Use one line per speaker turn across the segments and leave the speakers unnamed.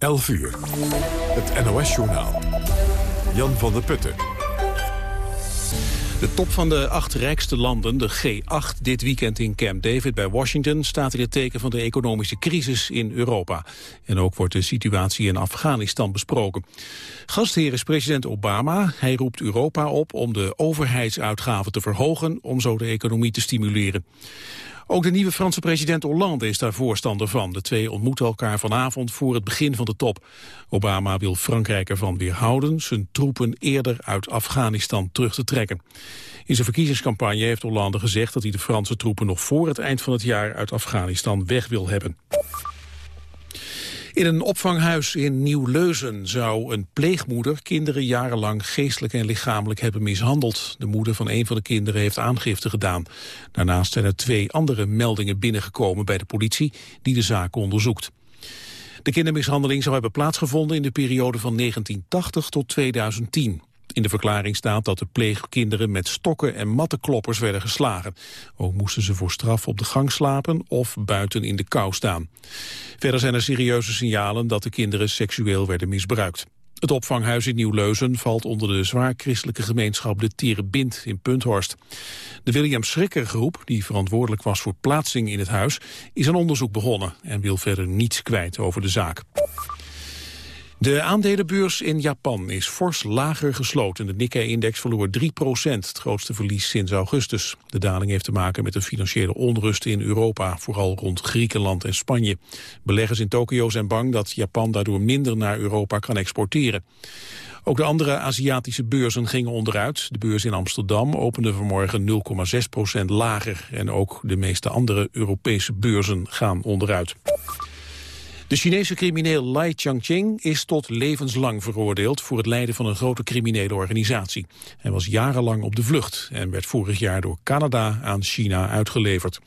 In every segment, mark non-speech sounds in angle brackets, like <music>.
11 uur. Het NOS-journaal. Jan van der Putten.
De top van de acht rijkste landen, de G8, dit weekend in Camp David bij Washington... staat in het teken van de economische crisis in Europa. En ook wordt de situatie in Afghanistan besproken. Gastheer is president Obama. Hij roept Europa op om de overheidsuitgaven te verhogen... om zo de economie te stimuleren. Ook de nieuwe Franse president Hollande is daar voorstander van. De twee ontmoeten elkaar vanavond voor het begin van de top. Obama wil Frankrijk ervan weerhouden zijn troepen eerder uit Afghanistan terug te trekken. In zijn verkiezingscampagne heeft Hollande gezegd dat hij de Franse troepen nog voor het eind van het jaar uit Afghanistan weg wil hebben. In een opvanghuis in Nieuw-Leuzen zou een pleegmoeder kinderen jarenlang geestelijk en lichamelijk hebben mishandeld. De moeder van een van de kinderen heeft aangifte gedaan. Daarnaast zijn er twee andere meldingen binnengekomen bij de politie die de zaak onderzoekt. De kindermishandeling zou hebben plaatsgevonden in de periode van 1980 tot 2010. In de verklaring staat dat de pleegkinderen met stokken en mattenkloppers werden geslagen. Ook moesten ze voor straf op de gang slapen of buiten in de kou staan. Verder zijn er serieuze signalen dat de kinderen seksueel werden misbruikt. Het opvanghuis in Nieuw-Leuzen valt onder de zwaar christelijke gemeenschap de Tierenbind in Punthorst. De William Schrikker groep, die verantwoordelijk was voor plaatsing in het huis, is een onderzoek begonnen en wil verder niets kwijt over de zaak. De aandelenbeurs in Japan is fors lager gesloten. De Nikkei-index verloor 3% het grootste verlies sinds augustus. De daling heeft te maken met de financiële onrust in Europa, vooral rond Griekenland en Spanje. Beleggers in Tokio zijn bang dat Japan daardoor minder naar Europa kan exporteren. Ook de andere Aziatische beurzen gingen onderuit. De beurs in Amsterdam opende vanmorgen 0,6% lager. En ook de meeste andere Europese beurzen gaan onderuit. De Chinese crimineel Lai Changqing is tot levenslang veroordeeld voor het leiden van een grote criminele organisatie. Hij was jarenlang op de vlucht en werd vorig jaar door Canada aan China uitgeleverd.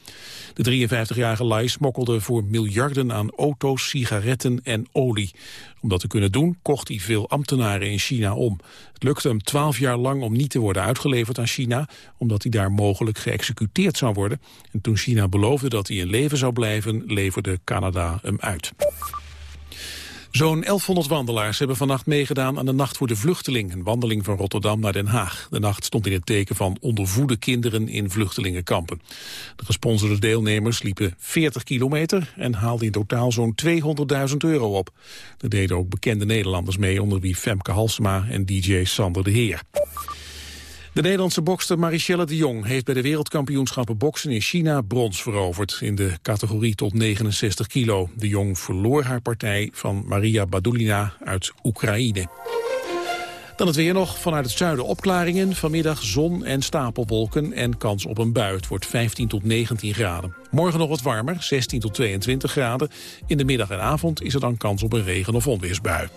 De 53-jarige Lai smokkelde voor miljarden aan auto's, sigaretten en olie. Om dat te kunnen doen kocht hij veel ambtenaren in China om. Het lukte hem twaalf jaar lang om niet te worden uitgeleverd aan China... omdat hij daar mogelijk geëxecuteerd zou worden. En toen China beloofde dat hij in leven zou blijven... leverde Canada hem uit. Zo'n 1100 wandelaars hebben vannacht meegedaan aan de Nacht voor de Vluchteling, een wandeling van Rotterdam naar Den Haag. De nacht stond in het teken van ondervoede kinderen in vluchtelingenkampen. De gesponsorde deelnemers liepen 40 kilometer en haalden in totaal zo'n 200.000 euro op. Er deden ook bekende Nederlanders mee, onder wie Femke Halsema en DJ Sander de Heer. De Nederlandse bokster Marichelle de Jong heeft bij de wereldkampioenschappen boksen in China brons veroverd in de categorie tot 69 kilo. De Jong verloor haar partij van Maria Badulina uit Oekraïne. Dan het weer nog. Vanuit het zuiden opklaringen. Vanmiddag zon en stapelwolken en kans op een bui. Het wordt 15 tot 19 graden. Morgen nog wat warmer, 16 tot 22 graden. In de middag en avond is er dan kans op een regen- of onweersbui.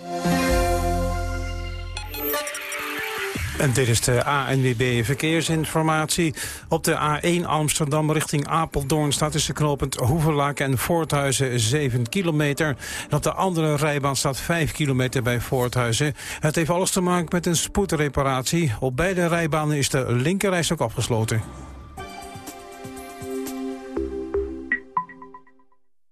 En dit is de ANWB Verkeersinformatie. Op de A1 Amsterdam richting Apeldoorn staat tussen knooppunt Hoevelaak en Voorthuizen 7 kilometer. En op de andere rijbaan staat 5 kilometer bij Voorthuizen. Het heeft alles te maken met een spoedreparatie. Op beide rijbanen is de linkerreis ook afgesloten.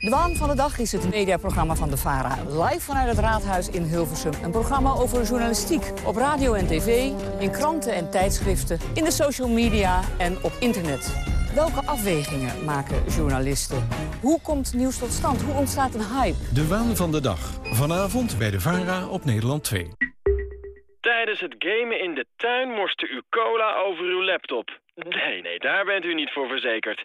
De waan van de dag is het mediaprogramma van de VARA. Live vanuit het Raadhuis in Hilversum. Een programma over journalistiek. Op radio en tv, in kranten en tijdschriften, in de social media en op internet. Welke afwegingen maken journalisten? Hoe komt nieuws tot stand? Hoe ontstaat een hype?
De waan van de dag. Vanavond bij de VARA op Nederland 2.
Tijdens het gamen in de tuin morste u cola over uw laptop. Nee, nee, daar bent u niet voor verzekerd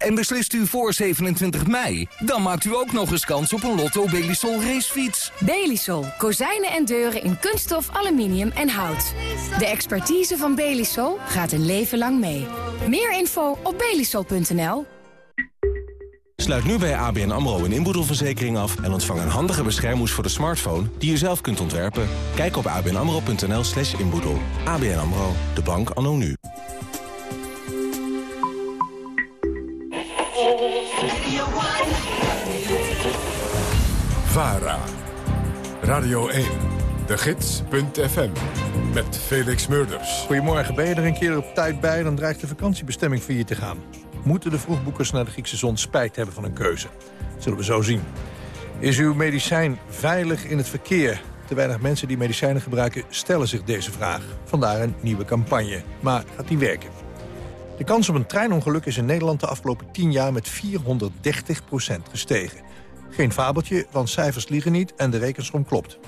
En beslist u voor 27 mei? Dan maakt u ook nog eens kans op een Lotto Belisol racefiets.
Belisol. Kozijnen en deuren in kunststof, aluminium en hout. De expertise van Belisol gaat een leven lang mee. Meer info op belisol.nl.
Sluit nu bij ABN AMRO een inboedelverzekering af... en ontvang een handige beschermhoes voor de smartphone die je zelf kunt ontwerpen. Kijk op abnamro.nl slash inboedel. ABN AMRO, de bank anno nu.
VARA. Radio 1. De Gids.fm. Met Felix Murders.
Goedemorgen, ben je er een keer op tijd bij... dan dreigt de vakantiebestemming voor je te gaan. Moeten de vroegboekers naar de Griekse zon spijt hebben van een keuze? Zullen we zo zien. Is uw medicijn veilig in het verkeer? Te weinig mensen die medicijnen gebruiken stellen zich deze vraag. Vandaar een nieuwe campagne. Maar gaat die werken? De kans op een treinongeluk is in Nederland de afgelopen 10 jaar met 430% gestegen. Geen fabeltje, want cijfers liegen niet en de rekensom klopt.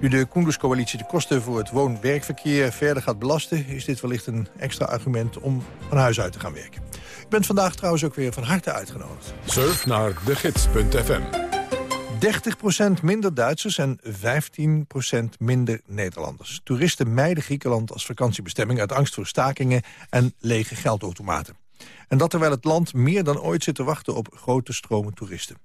Nu de Koenderscoalitie de kosten voor het woon-werkverkeer verder gaat belasten... is dit wellicht een extra argument om van huis uit te gaan werken. U bent vandaag trouwens ook weer van harte uitgenodigd.
Surf naar degids.fm.
30% minder Duitsers en 15% minder Nederlanders. Toeristen mijden Griekenland als vakantiebestemming... uit angst voor stakingen en lege geldautomaten. En dat terwijl het land meer dan ooit zit te wachten op grote stromen toeristen.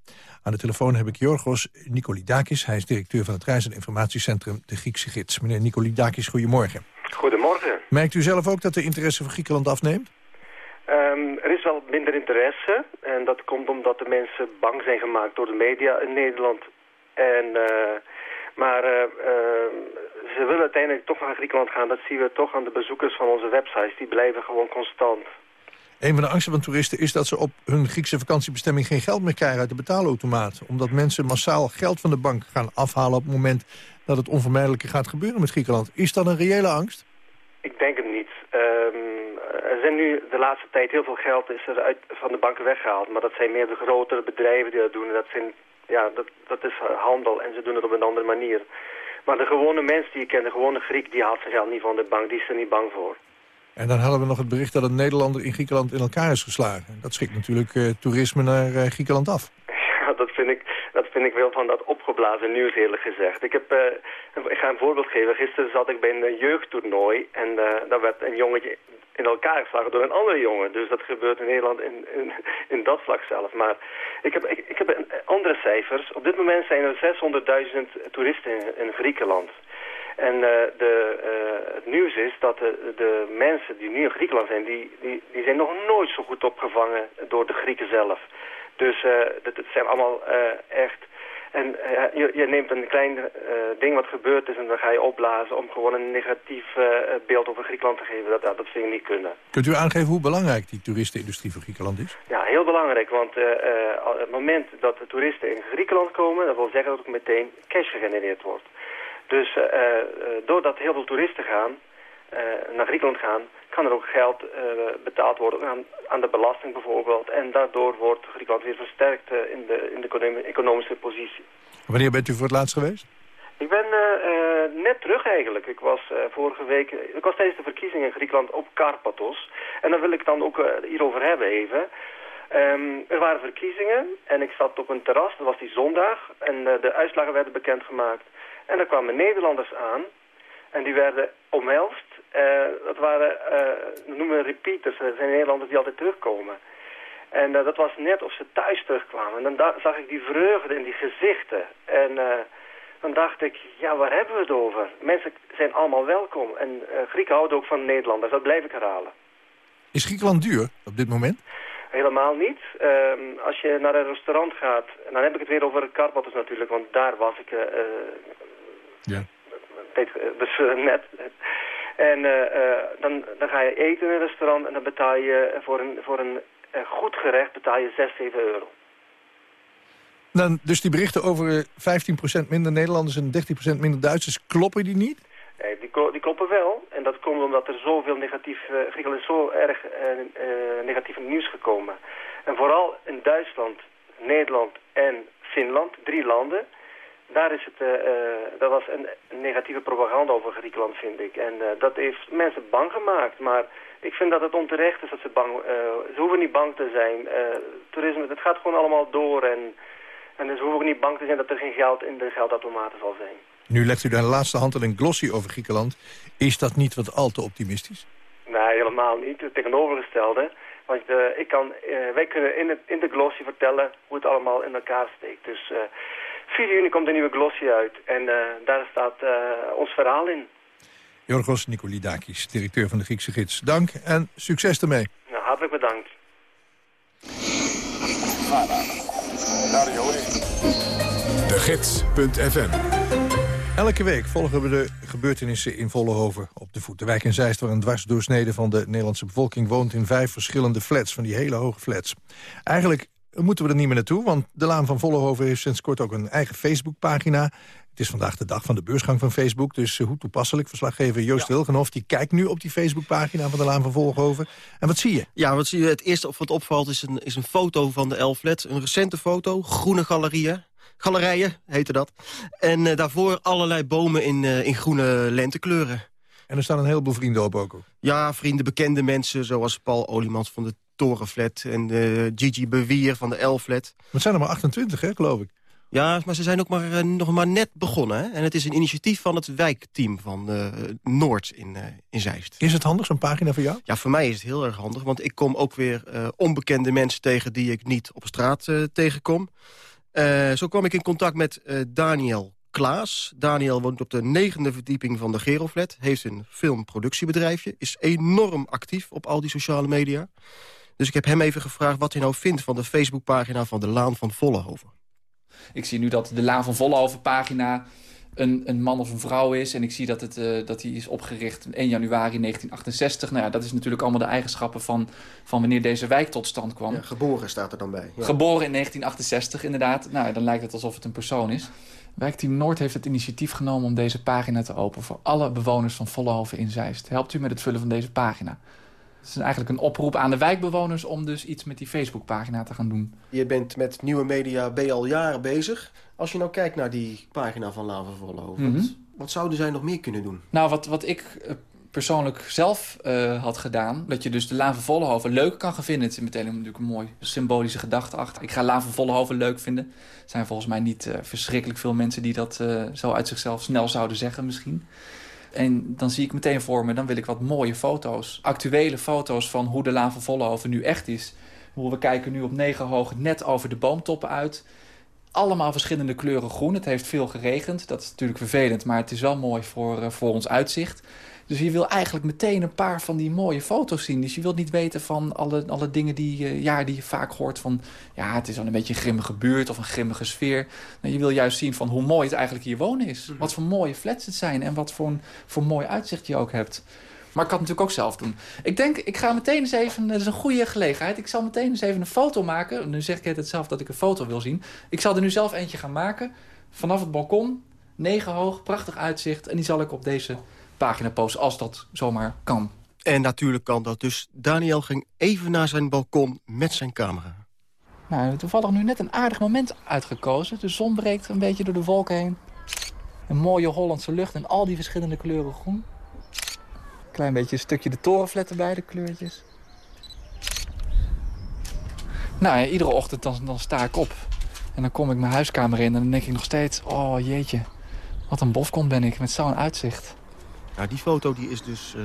Aan de telefoon heb ik Jorgos Nikolidakis. Hij is directeur van het Reis- en Informatiecentrum De Griekse Gids. Meneer Nikolidakis, goedemorgen.
Goedemorgen.
Merkt u zelf ook dat de interesse voor Griekenland afneemt?
Um, er is wel minder interesse. En dat komt omdat de mensen bang zijn gemaakt door de media in Nederland. En, uh, maar uh, uh, ze willen uiteindelijk toch naar Griekenland gaan. Dat zien we toch aan de bezoekers van onze websites. Die blijven gewoon constant.
Een van de angsten van toeristen is dat ze op hun Griekse vakantiebestemming geen geld meer krijgen uit de betaalautomaat. Omdat mensen massaal geld van de bank gaan afhalen op het moment dat het onvermijdelijke gaat gebeuren met Griekenland. Is dat een reële angst?
Ik denk het niet. Um, zijn nu de laatste tijd heel veel geld is er uit, van de banken weggehaald. Maar dat zijn meer de grotere bedrijven die dat doen. Dat, zijn, ja, dat, dat is handel en ze doen het op een andere manier. Maar de gewone mens die je kent, de gewone Griek, die haalt zijn geld niet van de bank. Die is er niet bang voor.
En dan hadden we nog het bericht dat een Nederlander in Griekenland in elkaar is geslagen. Dat schikt natuurlijk uh, toerisme naar uh, Griekenland af. <laughs>
Ja, dat vind ik, dat vind ik wel van dat opgeblazen nieuws eerlijk gezegd. Ik, heb, uh, ik ga een voorbeeld geven. Gisteren zat ik bij een jeugdtoernooi en daar werd een jongetje in elkaar geslagen door een andere jongen. Dus dat gebeurt in Nederland in, in, dat vlak zelf. Maar ik heb, ik, heb andere cijfers. Op dit moment zijn er 600.000 toeristen in, Griekenland. En uh, de, uh, het nieuws is dat de, de, mensen die nu in Griekenland zijn, die, die, die zijn nog nooit zo goed opgevangen door de Grieken zelf. Dus uh, dat, zijn allemaal echt... En je, je, neemt een klein ding wat gebeurd is en dan ga je opblazen om gewoon een negatief beeld over Griekenland te geven. Dat, dat vind ik niet kunnen.
Kunt u aangeven hoe belangrijk die toeristenindustrie voor Griekenland is?
Ja, heel belangrijk. Want het moment dat de toeristen in Griekenland komen, dat wil zeggen dat ook meteen cash gegenereerd wordt. Dus doordat heel veel toeristen gaan, naar Griekenland gaan, kan er ook geld betaald worden aan, aan, de belasting bijvoorbeeld. En daardoor wordt Griekenland weer versterkt in, de, in de economische positie.
Wanneer bent u voor het laatst geweest?
Ik ben net terug eigenlijk. Ik was vorige week, ik was tijdens de verkiezingen in Griekenland op Karpathos. En daar wil ik dan ook hierover hebben even. Um, er waren verkiezingen en ik zat op een terras, dat was die zondag. En de uitslagen werden bekendgemaakt. En er kwamen Nederlanders aan en die werden omhelst. Uh, dat waren, uh, noemen we repeaters, dat zijn Nederlanders die altijd terugkomen. En uh, dat was net of ze thuis terugkwamen. En dan zag ik die vreugde in die gezichten. En dan dacht ik, ja, waar hebben we het over? Mensen zijn allemaal welkom. En Grieken houden ook van Nederlanders, dat blijf ik herhalen.
Is Griekenland duur op dit moment?
Helemaal niet. Um, als je naar een restaurant gaat, en dan heb ik het weer over Karpathos natuurlijk, want daar was ik uh,
ja.
Dus uh, net. En uh, uh, dan, dan ga je eten in een restaurant en dan betaal je voor een, voor een goed gerecht betaal je 6, 7 euro.
Dan, dus die berichten over 15% minder Nederlanders en 30% minder Duitsers, kloppen die niet?
Nee, die, die, kloppen wel. En dat komt omdat er zoveel negatief... Uh, Griekenland is zo erg uh, negatief nieuws gekomen. En vooral in Duitsland, Nederland en Finland, drie landen daar is het, dat was een, negatieve propaganda over Griekenland, vind ik. En dat heeft mensen bang gemaakt. Maar ik vind dat het onterecht is dat ze bang... ze hoeven niet bang te zijn. toerisme, het gaat gewoon allemaal door. En, en dus hoeven ook niet bang te zijn dat er geen geld in de geldautomaten zal zijn.
Nu legt u de laatste hand een glossy over Griekenland. Is dat niet wat al te optimistisch?
Nee, helemaal niet. Het tegenovergestelde. Want uh, ik kan, uh, wij kunnen in, het, in de glossy vertellen hoe het allemaal in elkaar steekt. Dus uh, eh, 4 juni komt een nieuwe glossy uit en daar staat ons verhaal in.
Jorgos Nikolidakis, directeur van de Griekse Gids. Dank en succes ermee.
Nou, hartelijk bedankt.
De Gids.fm
Elke week volgen we de gebeurtenissen in Vollenhoven op de voet. De wijk in Zeist, waar een dwarsdoorsnede van de Nederlandse bevolking woont... in vijf verschillende flats, van die hele hoge flats. Eigenlijk moeten we er niet meer naartoe, want de Laan van Vollenhoven... heeft sinds kort ook een eigen Facebookpagina. Het is vandaag de dag van de beursgang van Facebook, dus eh, hoe toepasselijk. Verslaggever Joost ja. Wilgenhoff die kijkt nu op die Facebookpagina van de Laan van Vollenhoven. En wat zie je?
Ja, wat zie je? Het eerste wat opvalt is een, is een foto van de elf flats. Een recente foto, groene galerieën galerijen, heette dat. En uh, daarvoor allerlei bomen in, uh, in groene lentekleuren.
En er staan een heleboel vrienden op ook?
Ja, vrienden, bekende mensen, zoals Paul Oliemans van de Torenflat... en uh, Gigi Bewier van de L-flat.
Maar het zijn er maar 28, hè, geloof ik?
Ja, maar ze zijn ook maar, nog maar net begonnen. Hè? En het is een initiatief van het wijkteam van Noord in, in Zeist.
Is het handig, zo'n pagina voor jou?
Ja, voor mij is het heel erg handig. Want ik kom ook weer onbekende mensen tegen die ik niet op straat tegenkom. Uh, zo kwam ik in contact met uh, Daniel Klaas. Daniel woont op de negende verdieping van de Geroflet. Heeft een filmproductiebedrijfje. Is enorm actief op al die sociale media. Dus ik heb hem even gevraagd wat hij nou vindt van de Facebookpagina van de Laan van Vollenhoven.
Ik zie nu dat de Laan van Vollenhoven pagina een, een man of een vrouw is. En ik zie dat, het, uh, dat hij is opgericht 1 januari 1968. Nou ja, dat is natuurlijk allemaal de eigenschappen van, van wanneer deze wijk tot stand kwam. Ja,
geboren staat er dan bij.
Ja. Geboren in 1968 inderdaad. Nou, dan lijkt het alsof het een persoon is. Wijkteam Noord heeft het initiatief genomen om deze pagina te openen... voor alle bewoners van Vollenhoven in Zeist. Helpt u met het vullen van deze pagina? Het is eigenlijk een oproep aan de wijkbewoners om dus iets met die Facebookpagina te gaan doen.
Je bent met nieuwe media ben je al jaren bezig. Als je nou kijkt naar die pagina van Lava mm wat zouden zij nog meer kunnen doen?
Nou, wat, wat ik eh, persoonlijk zelf uh, had gedaan... dat je dus de Laan van Vollenhoven leuk kan gaan vinden. Het is meteen natuurlijk een mooi symbolische gedachte achter. Ik ga Laan van Vollenhoven leuk vinden. Er zijn volgens mij niet uh, verschrikkelijk veel mensen... die dat uh, zo uit zichzelf snel zouden zeggen misschien. En dan zie ik meteen voor me, dan wil ik wat mooie foto's. Actuele foto's van hoe de Laan van Vollenhoven nu echt is. We kijken nu op negen hoog net over de boomtoppen uit allemaal verschillende kleuren groen. Het heeft veel geregend. Dat is natuurlijk vervelend, maar het is wel mooi voor, uh, voor ons uitzicht. Dus je wil eigenlijk meteen een paar van die mooie foto's zien. Dus je wilt niet weten van alle, alle dingen die, uh, ja, die je vaak hoort van... ja, het is dan een beetje een grimmige buurt of een grimmige sfeer. Nou, je wil juist zien van hoe mooi het eigenlijk hier wonen is. Mhm. Wat voor mooie flats het zijn en wat voor, een, voor mooi uitzicht je ook hebt. Maar ik kan het natuurlijk ook zelf doen. Ik denk, ik ga meteen eens even... Dat is een goede gelegenheid. Ik zal meteen eens even een foto maken. Nu zeg ik het zelf dat ik een foto wil zien. Ik zal er nu zelf eentje gaan maken. Vanaf het balkon. Negen hoog, prachtig uitzicht. En die zal ik op deze pagina posten, als dat zomaar kan.
En natuurlijk kan dat. Dus Daniel ging even naar zijn balkon met zijn camera.
Nou, toevallig nu net een aardig moment uitgekozen. De zon breekt een beetje door de wolken heen. Een mooie Hollandse lucht en al die verschillende kleuren groen. Klein beetje een stukje de torenflat erbij, de kleurtjes. Nou, ja, iedere ochtend dan, dan sta ik op. En dan kom ik mijn huiskamer in en dan denk ik nog steeds... Oh jeetje, wat een bofkont ben ik met zo'n uitzicht.
Nou, die foto die is dus uh,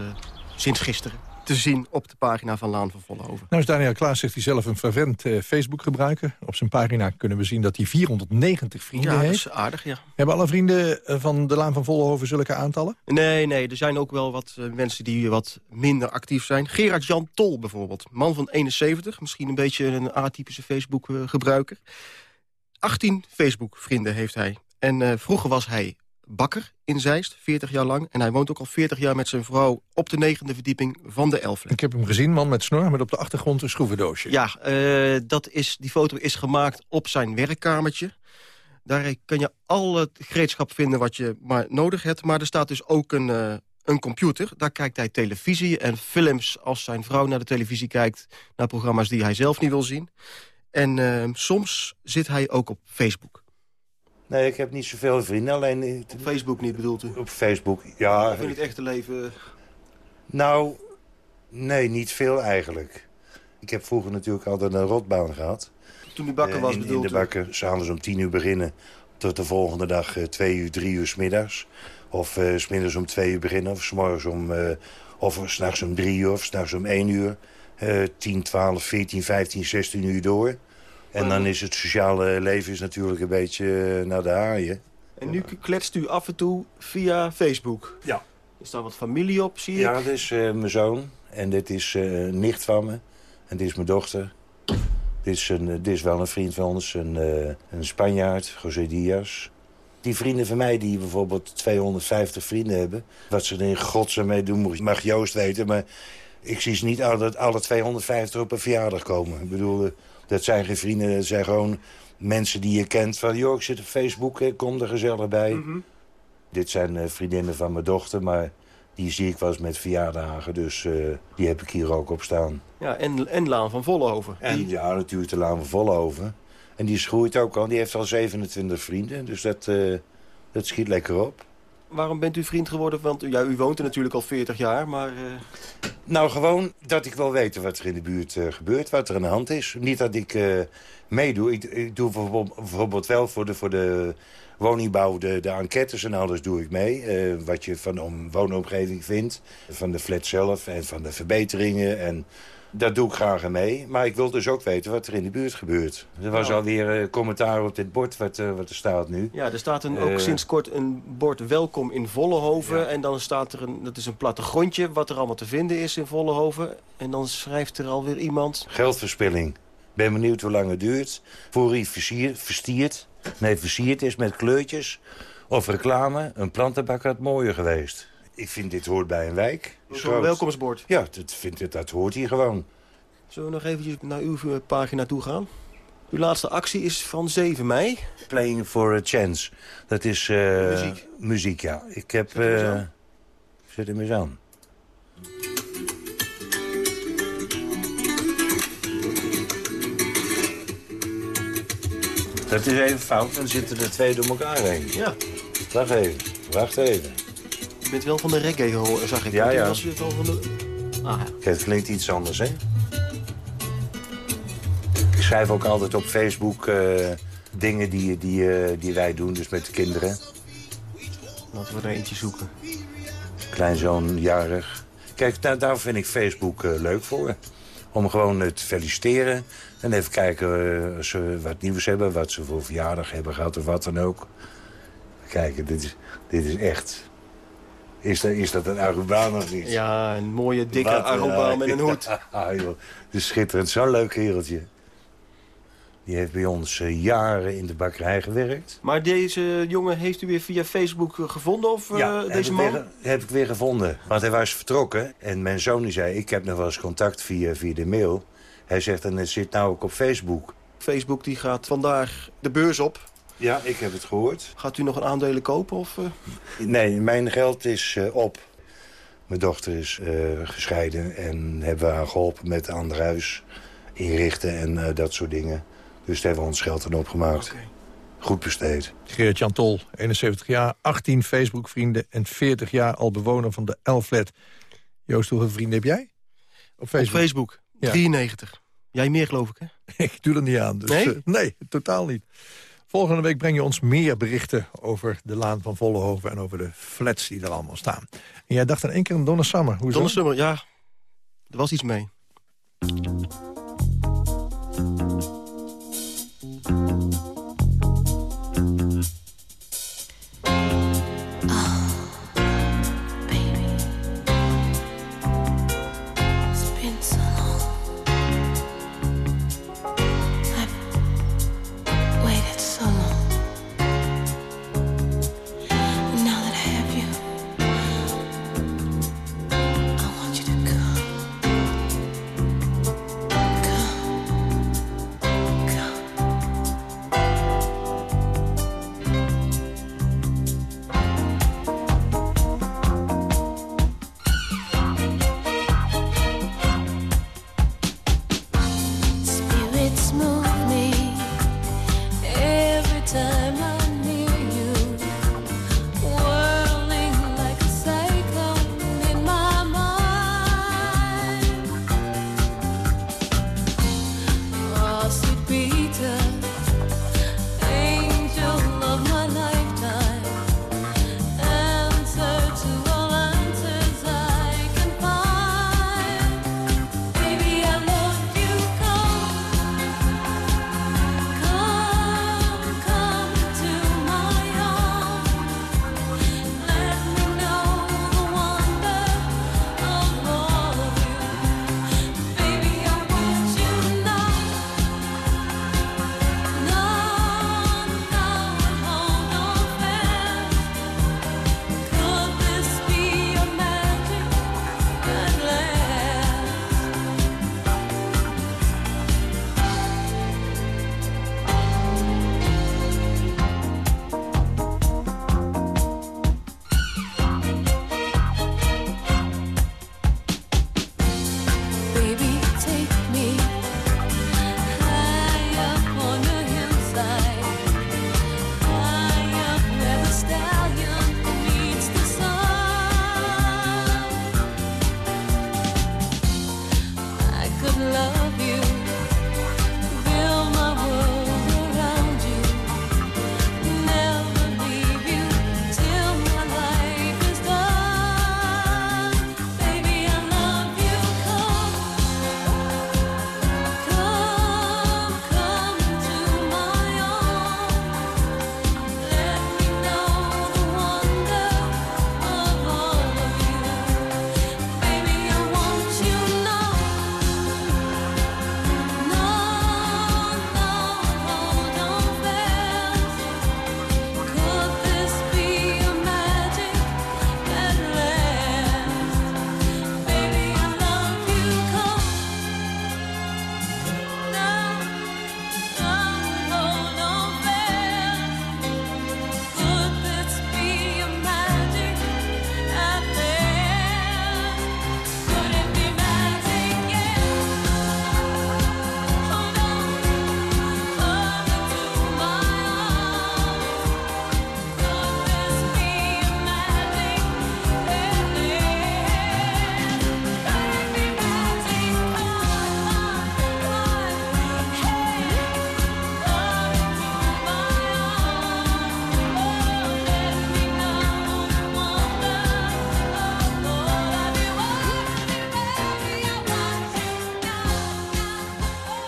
sinds gisteren te zien op de pagina van Laan van Vollenhoven.
Nou is Daniel Klaas zegt hij zelf een fervent uh, Facebook-gebruiker. Op zijn pagina kunnen we zien dat hij 490 vrienden
ja,
heeft.
Ja, dat is aardig, ja.
Hebben alle vrienden eh, van de Laan van Vollenhoven zulke aantallen?
Nee, nee, er zijn ook wel wat uh, mensen die wat minder actief zijn. Gerard Jan Tol bijvoorbeeld, man van 71. Misschien een beetje een atypische Facebook-gebruiker. 18 Facebook-vrienden heeft hij. En vroeger was hij bakker in Zeist, 40 jaar lang. En hij woont ook al 40 jaar met zijn vrouw op de negende verdieping van de Elfle.
Ik heb hem gezien, man met snor, met op de achtergrond een schroevendoosje.
Ja, uh, dat is, die foto is gemaakt op zijn werkkamertje. Daar kan je al het gereedschap vinden wat je maar nodig hebt. Maar er staat dus ook een, uh, een computer. Daar kijkt hij televisie en films als zijn vrouw naar de televisie kijkt... naar programma's die hij zelf niet wil zien. En uh, soms zit hij ook op Facebook.
Nee, ik heb niet zoveel vrienden. Alleen...
Op Facebook niet bedoelt u?
Op Facebook, ja.
In het echte leven?
Nou, nee, niet veel eigenlijk. Ik heb vroeger natuurlijk altijd een rotbaan gehad.
Toen u bakker was
in,
bedoelt
In de bakker, s'avonds om tien uur beginnen... tot de volgende dag eh, twee uur, drie uur 's middags. Of eh, s middags om twee uur beginnen. Of s morgens om... eh, of s'nachts om drie uur, of s'nachts om één uur. eh 10, 12, 14, 15, 16 uur door. En dan is het sociale leven is natuurlijk een beetje eh, naar de haaien.
En nu kletst u af en toe via Facebook?
Ja.
Is daar wat familie op, zie ik?
Ja, dit is eh, mijn zoon. En dit is eh, een nicht van me. En dit is mijn dochter. Dit is, een, dit is wel een vriend van ons, een, eh, een Spanjaard, José Diaz. Die vrienden van mij die bijvoorbeeld 250 vrienden hebben... wat ze er in godsnaam mee doen, mag Joost weten. Maar ik zie ze niet alle, alle 250 op een verjaardag komen. Ik bedoel, dat zijn geen vrienden, dat zijn gewoon mensen die je kent. Van, joh, ik zit op Facebook, ik kom er gezellig bij.
Mhm.
Dit zijn eh, vriendinnen van mijn dochter, maar die zie ik wel eens met verjaardagen. Dus eh, die heb ik hier ook op staan.
Ja, en, en Laan van Vollenhoven.
En ja, natuurlijk de Laan van Vollenhoven. En die groeit ook al. Die heeft al 27 vrienden. Dus dat, eh, dat schiet lekker op.
Waarom bent u vriend geworden? Want ja, u woont er natuurlijk al 40 jaar, maar... eh,
Nou, gewoon dat ik wil weten wat er in de buurt eh, gebeurt. Wat er aan de hand is. Niet dat ik eh, meedoe. Ik, ik doe bijvoorbeeld, wel voor de, voor de woningbouw de, de enquêtes en alles doe ik mee. Wat je van de woonomgeving vindt. Van de flat zelf en van de verbeteringen. En dat doe ik graag aan mee. Maar ik wil dus ook weten wat er in de buurt gebeurt. Er was
Nou.
alweer eh, commentaar op dit bord wat, eh, wat er staat nu.
ja, er staat een, ook
Eh,
sinds kort een bord welkom in Vollenhoven. En dan staat er een, dat is een plattegrondje wat er allemaal te vinden is in Vollenhoven. En dan schrijft er alweer iemand...
Geldverspilling. Ben benieuwd hoe lang het duurt. Voor hij versier, verstiert, nee, versierd is met kleurtjes. Of reclame. Een plantenbak had mooier geweest. Ik vind dit hoort bij een wijk.
Zo'n welkomstbord.
Ja, dat, vind, ik- dat hoort hier gewoon.
Zullen we nog eventjes naar uw eh, pagina toe gaan? Uw laatste actie is van 7 mei.
Playing for a Chance. Dat is... eh,
Muziek.
Muziek, ja. Ik heb...
Zet hem eens
eh. Zet hem eens aan. Dat is even fout, dan zitten er twee door elkaar heen.
Ja.
Wacht even, wacht even.
Bent wel van de reggae, hoor, zag ik.
Ja, ja.
was wel van de... Ah, ja.
Kijk, het klinkt iets anders, hè? Ik schrijf ook altijd op Facebook eh, dingen die, die, eh, die wij doen, dus met de kinderen.
Laten we er eentje zoeken.
Kleinzoon, jarig. Kijk, daar, daar vind ik Facebook eh, leuk voor. Om gewoon te feliciteren. En even kijken als ze wat nieuws hebben. Wat ze voor verjaardag hebben gehad of wat dan ook. Kijk, dit is, dit is echt... Is dat, is dat een Arubaan of niet?
Ja, een mooie dikke
Wat,
Aruba
eh,
met een <laughs> hoed.
Ja, joh. Is schitterend. Zo'n leuk kereltje. Die heeft bij ons eh, jaren in de bakkerij gewerkt.
Maar deze jongen heeft u weer via Facebook eh, gevonden? Of eh, deze
ik
man?
Weer, heb ik weer gevonden. Want hij was vertrokken. En mijn zoon die zei, ik heb nog wel eens contact via, via de mail. Hij zegt, en het zit nou ook op Facebook.
Facebook die gaat vandaag de beurs op.
Ja, ik heb het gehoord.
Gaat u nog een aandelen kopen? Of, eh?
Nee, mijn geld is eh, op. Mijn dochter is eh, gescheiden en hebben we haar geholpen met een ander huis inrichten en eh, dat soort dingen. Dus daar hebben we ons geld aan opgemaakt. Goed besteed.
Gerrit-Jan Tol, 71 jaar, 18 Facebook-vrienden... en 40 jaar al bewoner van de L-flat. Joost, hoeveel vrienden heb jij? Op Facebook?
Op Facebook.
Ja.
93. Jij meer geloof ik, hè? <laughs>
Ik doe er niet aan. Dus,
Nee?
nee, totaal niet. Volgende week breng je ons meer berichten over de Laan van Vollenhoven... en over de flats die er allemaal staan. Jij dacht in één keer aan Donna Summer. Hoezo?
Ja. Er was iets mee.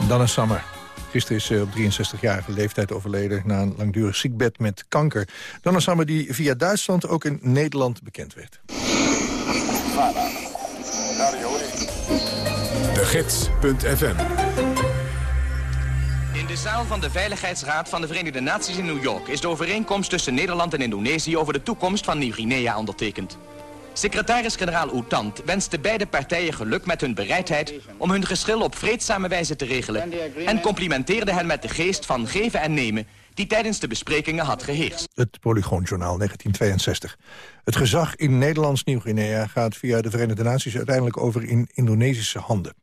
Donna Summer. Gisteren is ze op 63-jarige leeftijd overleden na een langdurig ziekbed met kanker. Donna Summer die via Duitsland ook in Nederland bekend werd.
De Gids.fm
In de zaal van de Veiligheidsraad van de Verenigde Naties in New York... is de overeenkomst tussen Nederland en Indonesië over de toekomst van Nieuw-Guinea ondertekend. Secretaris-generaal Oetant wenste beide partijen geluk met hun bereidheid om hun geschil op vreedzame wijze te regelen en complimenteerde hen met de geest van geven en nemen die tijdens de besprekingen had geheerst.
Het Polygoonjournaal 1962. Het gezag in Nederlands Nieuw-Guinea gaat via de Verenigde Naties uiteindelijk over in Indonesische handen.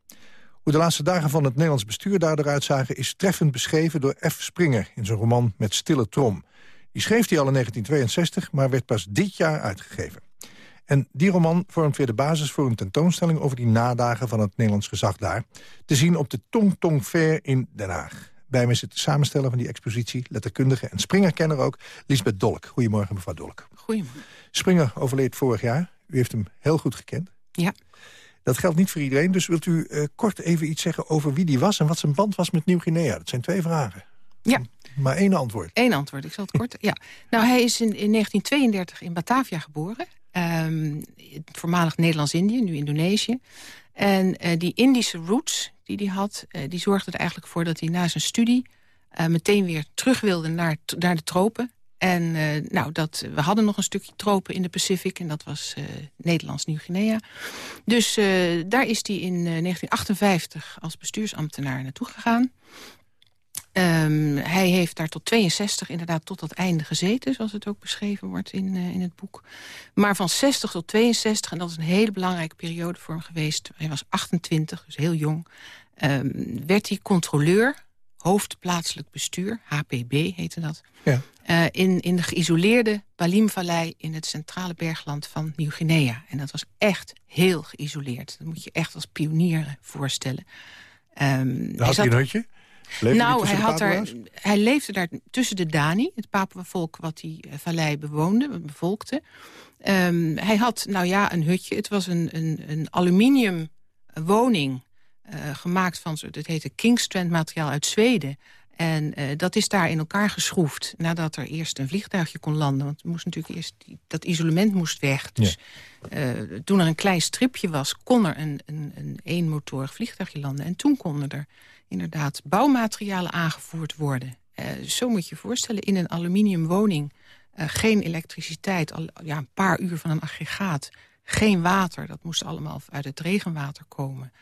Hoe de laatste dagen van het Nederlands bestuur daardoor uitzagen... is treffend beschreven door F. Springer in zijn roman Met Stille Trom. Die schreef hij al in 1962, maar werd pas dit jaar uitgegeven. En die roman vormt weer de basis voor een tentoonstelling... over die nadagen van het Nederlands gezag daar. Te zien op de Tong Tong Fair in Den Haag. Bij me zit de samensteller van die expositie, letterkundige en Springer-kenner ook, Lisbeth Dolk. Goedemorgen, mevrouw Dolk.
Goedemorgen.
Springer overleed vorig jaar. U heeft hem heel goed gekend.
Ja.
Dat geldt niet voor iedereen, dus wilt u uh, kort even iets zeggen over wie die was... en wat zijn band was met Nieuw-Guinea? Dat zijn twee vragen.
Ja.
Maar één antwoord.
Eén antwoord, ik zal het kort... ja. Nou, hij is in, in 1932 in Batavia geboren. Um, voormalig Nederlands-Indië, nu Indonesië. En uh, die Indische roots die hij had, uh, die zorgden er eigenlijk voor... dat hij na zijn studie uh, meteen weer terug wilde naar, naar de tropen. En nou, dat, we hadden nog een stukje tropen in de Pacific... en dat was Nederlands Nieuw-Guinea. Dus daar is hij in 1958 als bestuursambtenaar naartoe gegaan. Um, hij heeft daar tot 62 inderdaad tot dat einde gezeten... zoals het ook beschreven wordt in, in het boek. Maar van 60 tot 62, en dat is een hele belangrijke periode voor hem geweest... hij was 28, dus heel jong... Um, werd hij controleur hoofdplaatselijk bestuur, HPB heette dat...
Ja.
Uh, in, in de geïsoleerde Balimvallei in het centrale bergland van Nieuw-Guinea. En dat was echt heel geïsoleerd. Dat moet je echt als pionier voorstellen. Um,
had hij een hutje? Leefde
nou, hij, had er, hij leefde daar tussen de Dani, het Papuavolk wat die uh, vallei bewoonde, bevolkte. Um, hij had, nou ja, een hutje. Het was een, een, een aluminium woning uh, gemaakt van, het heette Kingstrand materiaal uit Zweden. En uh, dat is daar in elkaar geschroefd nadat er eerst een vliegtuigje kon landen. Want moest natuurlijk eerst die, dat isolement moest weg. Dus ja. uh, toen er een klein stripje was, kon er een, een, een eenmotorig vliegtuigje landen. En toen konden er inderdaad bouwmaterialen aangevoerd worden. Uh, zo moet je je voorstellen, in een aluminiumwoning... geen elektriciteit, al ja, een paar uur van een aggregaat. Geen water, dat moest allemaal uit het regenwater komen.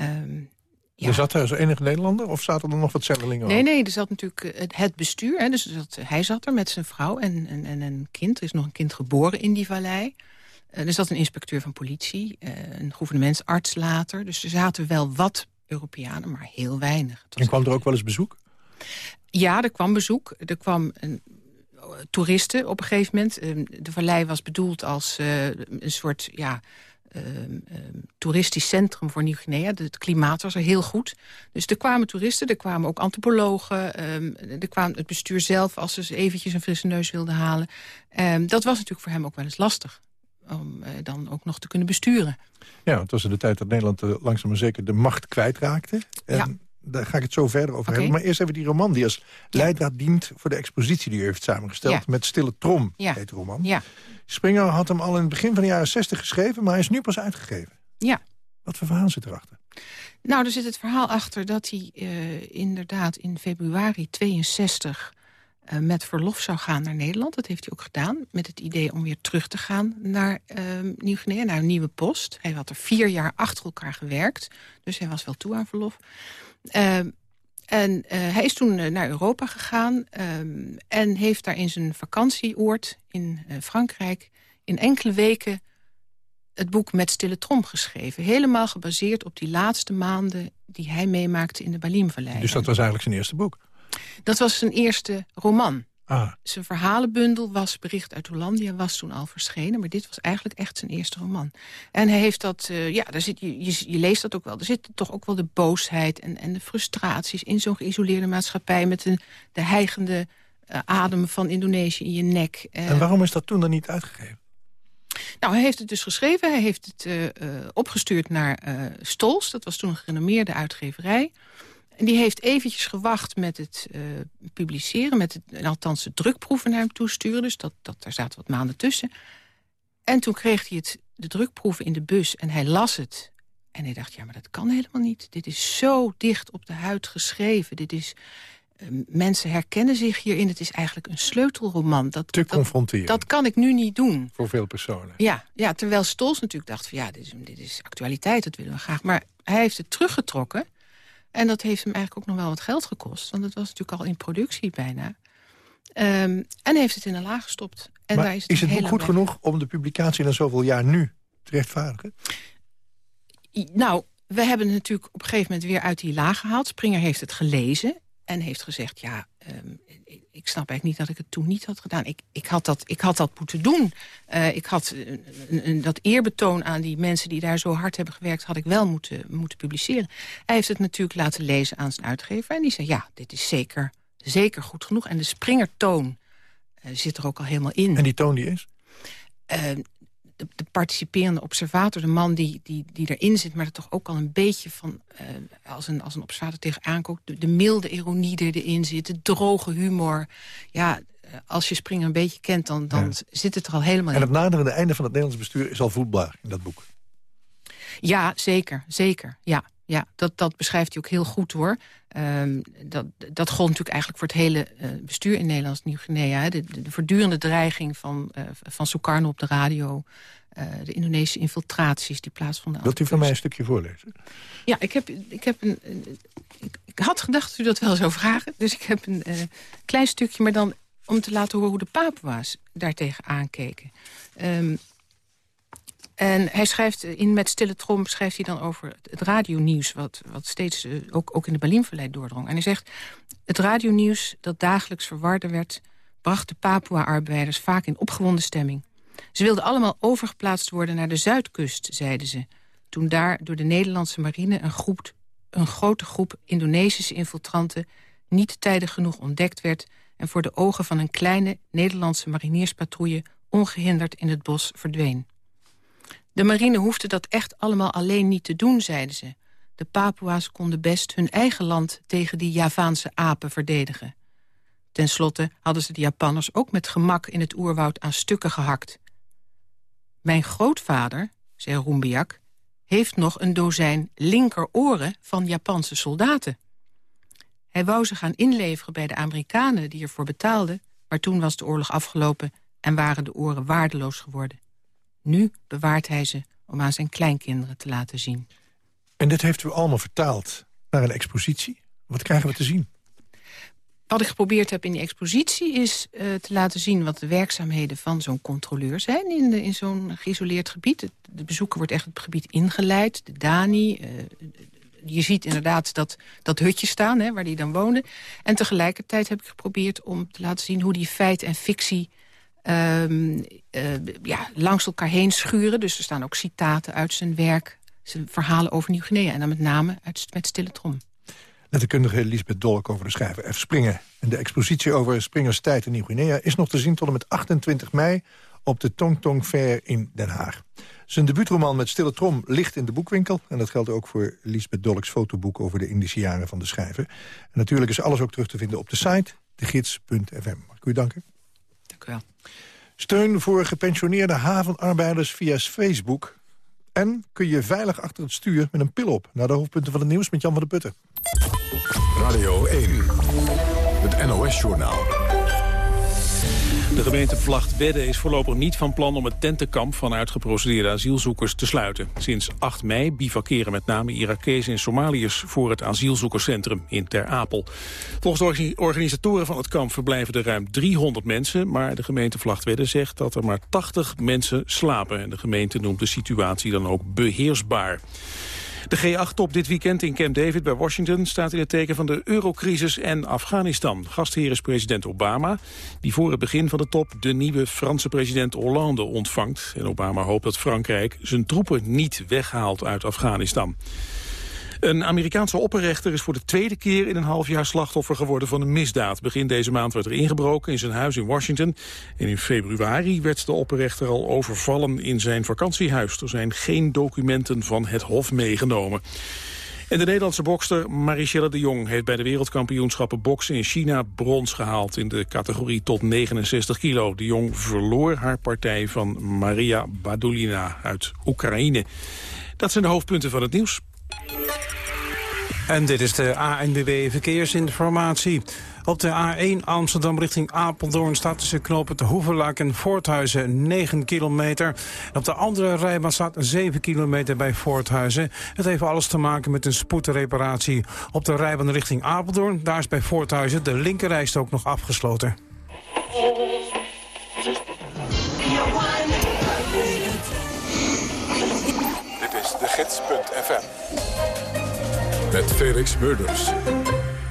Um,
ja. Er zat er als enige Nederlander of zaten er nog wat zendelingen
Nee, nee, er zat natuurlijk het bestuur. Hè, dus zat, hij zat er met zijn vrouw en, en, en een kind. Er is nog een kind geboren in die vallei. Uh, er zat een inspecteur van politie, uh, een gouvernementsarts later. Dus er zaten wel wat Europeanen, maar heel weinig.
En kwam er ook wel eens bezoek?
Ja, er kwam bezoek. Er kwam een, toeristen op een gegeven moment. Uh, de vallei was bedoeld als een soort... ja Uh, uh, toeristisch centrum voor Nieuw-Guinea. Het klimaat was er heel goed. Dus er kwamen toeristen, er kwamen ook antropologen. Er kwam het bestuur zelf als ze eventjes een frisse neus wilden halen. dat was natuurlijk voor hem ook wel eens lastig. Om eh, dan ook nog te kunnen besturen.
Ja, het was in de tijd dat Nederland langzaam maar zeker de macht kwijtraakte. En ja. daar ga ik het zo verder over okay. hebben. Maar eerst even die roman die als ja. leidraad dient... voor de expositie die u heeft samengesteld. Ja. Met Stille Trom, heet de roman.
Ja.
Springer had hem al in het begin van de jaren 60 geschreven... maar hij is nu pas uitgegeven.
Ja.
Wat voor verhaal zit erachter?
Nou, er zit het verhaal achter dat hij uh, inderdaad in februari 62... Uh, met verlof zou gaan naar Nederland. Dat heeft hij ook gedaan. Met het idee om weer terug te gaan naar uh, Nieuw-Guinea, naar een nieuwe post. Hij had er vier jaar achter elkaar gewerkt. Dus hij was wel toe aan verlof. Uh, en uh, hij is toen uh, naar Europa gegaan um, en heeft daar in zijn vakantieoord in Frankrijk... in enkele weken het boek Met Stille Trom geschreven. Helemaal gebaseerd op die laatste maanden die hij meemaakte in de Balimvallei.
Dus dat was eigenlijk zijn eerste boek?
Dat was zijn eerste roman.
Ah.
Zijn verhalenbundel was Bericht uit Hollandia, was toen al verschenen. Maar dit was eigenlijk echt zijn eerste roman. En hij heeft dat, uh, ja, daar zit, je, je, je, leest dat ook wel. Er zit toch ook wel de boosheid en, en de frustraties in zo'n geïsoleerde maatschappij... met de, de hijgende uh, adem van Indonesië in je nek.
Uh, en waarom is dat toen dan niet uitgegeven?
Nou, hij heeft het dus geschreven. Hij heeft het opgestuurd naar Stols. Dat was toen een gerenommeerde uitgeverij. En die heeft eventjes gewacht met het uh, publiceren, met het, althans de drukproeven naar hem toesturen. Dus dat, dat, daar zaten wat maanden tussen. En toen kreeg hij het, de drukproeven in de bus en hij las het. En hij dacht, ja, maar dat kan helemaal niet. Dit is zo dicht op de huid geschreven. Dit is, uh, mensen herkennen zich hierin. Het is eigenlijk een sleutelroman. Dat,
Te
dat,
confronteren.
Dat kan ik nu niet doen.
Voor veel personen.
Ja, ja terwijl Stols natuurlijk dacht van ja, dit is, dit is actualiteit, dat willen we graag. Maar hij heeft het teruggetrokken. En dat heeft hem eigenlijk ook nog wel wat geld gekost. Want het was natuurlijk al in productie bijna. Um, en heeft het in een laag gestopt. En
maar
daar is het,
is het boek goed genoeg om de publicatie na zoveel jaar nu te rechtvaardigen?
Nou, we hebben het natuurlijk op een gegeven moment weer uit die laag gehaald. Springer heeft het gelezen en heeft gezegd... ja, um, ik snap eigenlijk niet dat ik het toen niet had gedaan. Ik, ik, had, dat, ik had dat moeten doen. Uh, ik had uh, een, een, dat eerbetoon aan die mensen die daar zo hard hebben gewerkt... had ik wel moeten, moeten publiceren. Hij heeft het natuurlijk laten lezen aan zijn uitgever. En die zei, ja, dit is zeker, zeker goed genoeg. En de Springertoon uh, zit er ook al helemaal in.
En die toon die is?
De, de, participerende observator, de man die, die, die erin zit... maar dat toch ook al een beetje van, uh, als, een, als een observator tegenaan komt... De, de milde ironie die erin zit, de droge humor. Ja, als je Springer een beetje kent, dan, dan ja. zit het er al helemaal
in. En het naderende einde van het Nederlands bestuur is al voelbaar in dat boek.
Ja, zeker, zeker, ja. Ja, dat, dat beschrijft hij ook heel goed, hoor. Um, dat, dat gold natuurlijk eigenlijk voor het hele uh, bestuur in Nederlands Nieuw-Guinea. De, de, de, voortdurende dreiging van, uh, van Sukarno op de radio... Uh, de Indonesische infiltraties die plaatsvonden.
Wilt u van mij een stukje voorlezen?
Ja, ik heb, ik heb een... een ik, ik, had gedacht dat u dat wel zou vragen. Dus ik heb een klein stukje, maar dan om te laten horen hoe de Papua's daartegen aankeken. Um, en hij schrijft in Met Stille Trom schrijft hij dan over het radionieuws... wat, wat steeds uh, ook, ook in de Berlinverleid doordrong. En hij zegt, het radionieuws dat dagelijks verwarder werd... bracht de Papua-arbeiders vaak in opgewonden stemming. Ze wilden allemaal overgeplaatst worden naar de zuidkust, zeiden ze... toen daar door de Nederlandse marine een, groep, een grote groep Indonesische infiltranten... niet tijdig genoeg ontdekt werd... en voor de ogen van een kleine Nederlandse marinierspatrouille... ongehinderd in het bos verdween. De marine hoefde dat echt allemaal alleen niet te doen, zeiden ze. De Papua's konden best hun eigen land tegen die Javaanse apen verdedigen. Ten slotte hadden ze de Japanners ook met gemak in het oerwoud aan stukken gehakt. Mijn grootvader, zei Roembiak, heeft nog een dozijn linkeroren van Japanse soldaten. Hij wou ze gaan inleveren bij de Amerikanen die ervoor betaalden... maar toen was de oorlog afgelopen en waren de oren waardeloos geworden. Nu bewaart hij ze om aan zijn kleinkinderen te laten zien.
En dit heeft u allemaal vertaald naar een expositie. Wat krijgen we te zien?
Wat ik geprobeerd heb in die expositie is uh, te laten zien... wat de werkzaamheden van zo'n controleur zijn in, in zo'n geïsoleerd gebied. De, de bezoeker wordt echt het gebied ingeleid, de DANI... Uh, je ziet inderdaad dat, dat hutje staan, hè, waar die dan woonde. En tegelijkertijd heb ik geprobeerd om te laten zien... hoe die feit en fictie um, uh, ja, langs elkaar heen schuren. Dus er staan ook citaten uit zijn werk, zijn verhalen over Nieuw-Guinea. En dan met name uit, met Stille Trom.
Letterkundige Lisbeth Dolk over de schrijver F. Springer. En de expositie over Springers tijd in Nieuw-Guinea... is nog te zien tot en met 28 mei op de Tong Tong Fair in Den Haag. Zijn debuutroman met Stille Trom ligt in de boekwinkel. En dat geldt ook voor Lisbeth Dolks fotoboek over de Indische jaren van de schrijver. En natuurlijk is alles ook terug te vinden op de site degids.fm. Mag ik u danken?
Dank u wel.
Steun voor gepensioneerde havenarbeiders via Facebook. En kun je veilig achter het stuur met een pil op. Naar de hoofdpunten van het nieuws met Jan van der Putten.
Radio 1, het NOS-journaal.
De gemeente Vlachtwedde is voorlopig niet van plan om het tentenkamp van uitgeprocedeerde asielzoekers te sluiten. Sinds 8 mei bivakeren met name Irakezen en Somaliërs voor het asielzoekerscentrum in Ter Apel. Volgens de organisatoren van het kamp verblijven er ruim 300 mensen, maar de gemeente Vlachtwedde zegt dat er maar 80 mensen slapen. En de gemeente noemt de situatie dan ook beheersbaar. De G8-top dit weekend in Camp David bij Washington staat in het teken van de eurocrisis en Afghanistan. Gastheer is president Obama, die voor het begin van de top de nieuwe Franse president Hollande ontvangt. En Obama hoopt dat Frankrijk zijn troepen niet weghaalt uit Afghanistan. Een Amerikaanse opperrechter is voor de tweede keer in een half jaar slachtoffer geworden van een misdaad. Begin deze maand werd er ingebroken in zijn huis in Washington. En in februari werd de opperrechter al overvallen in zijn vakantiehuis. Er zijn geen documenten van het hof meegenomen. En de Nederlandse bokster Marichelle de Jong heeft bij de wereldkampioenschappen boksen in China brons gehaald in de categorie tot 69 kilo. De Jong verloor haar partij van Maria Badulina uit Oekraïne. Dat zijn de hoofdpunten van het nieuws.
En dit is de ANWB Verkeersinformatie. Op de A1 Amsterdam richting Apeldoorn staat tussen knopen Hoevelaak en Voorthuizen 9 kilometer. op de andere rijbaan staat 7 kilometer bij Voorthuizen. Het heeft alles te maken met een spoedreparatie. Op de rijbaan richting Apeldoorn, daar is bij Voorthuizen de linkerrijstrook nog afgesloten.
gids.fm. Met Felix Murders.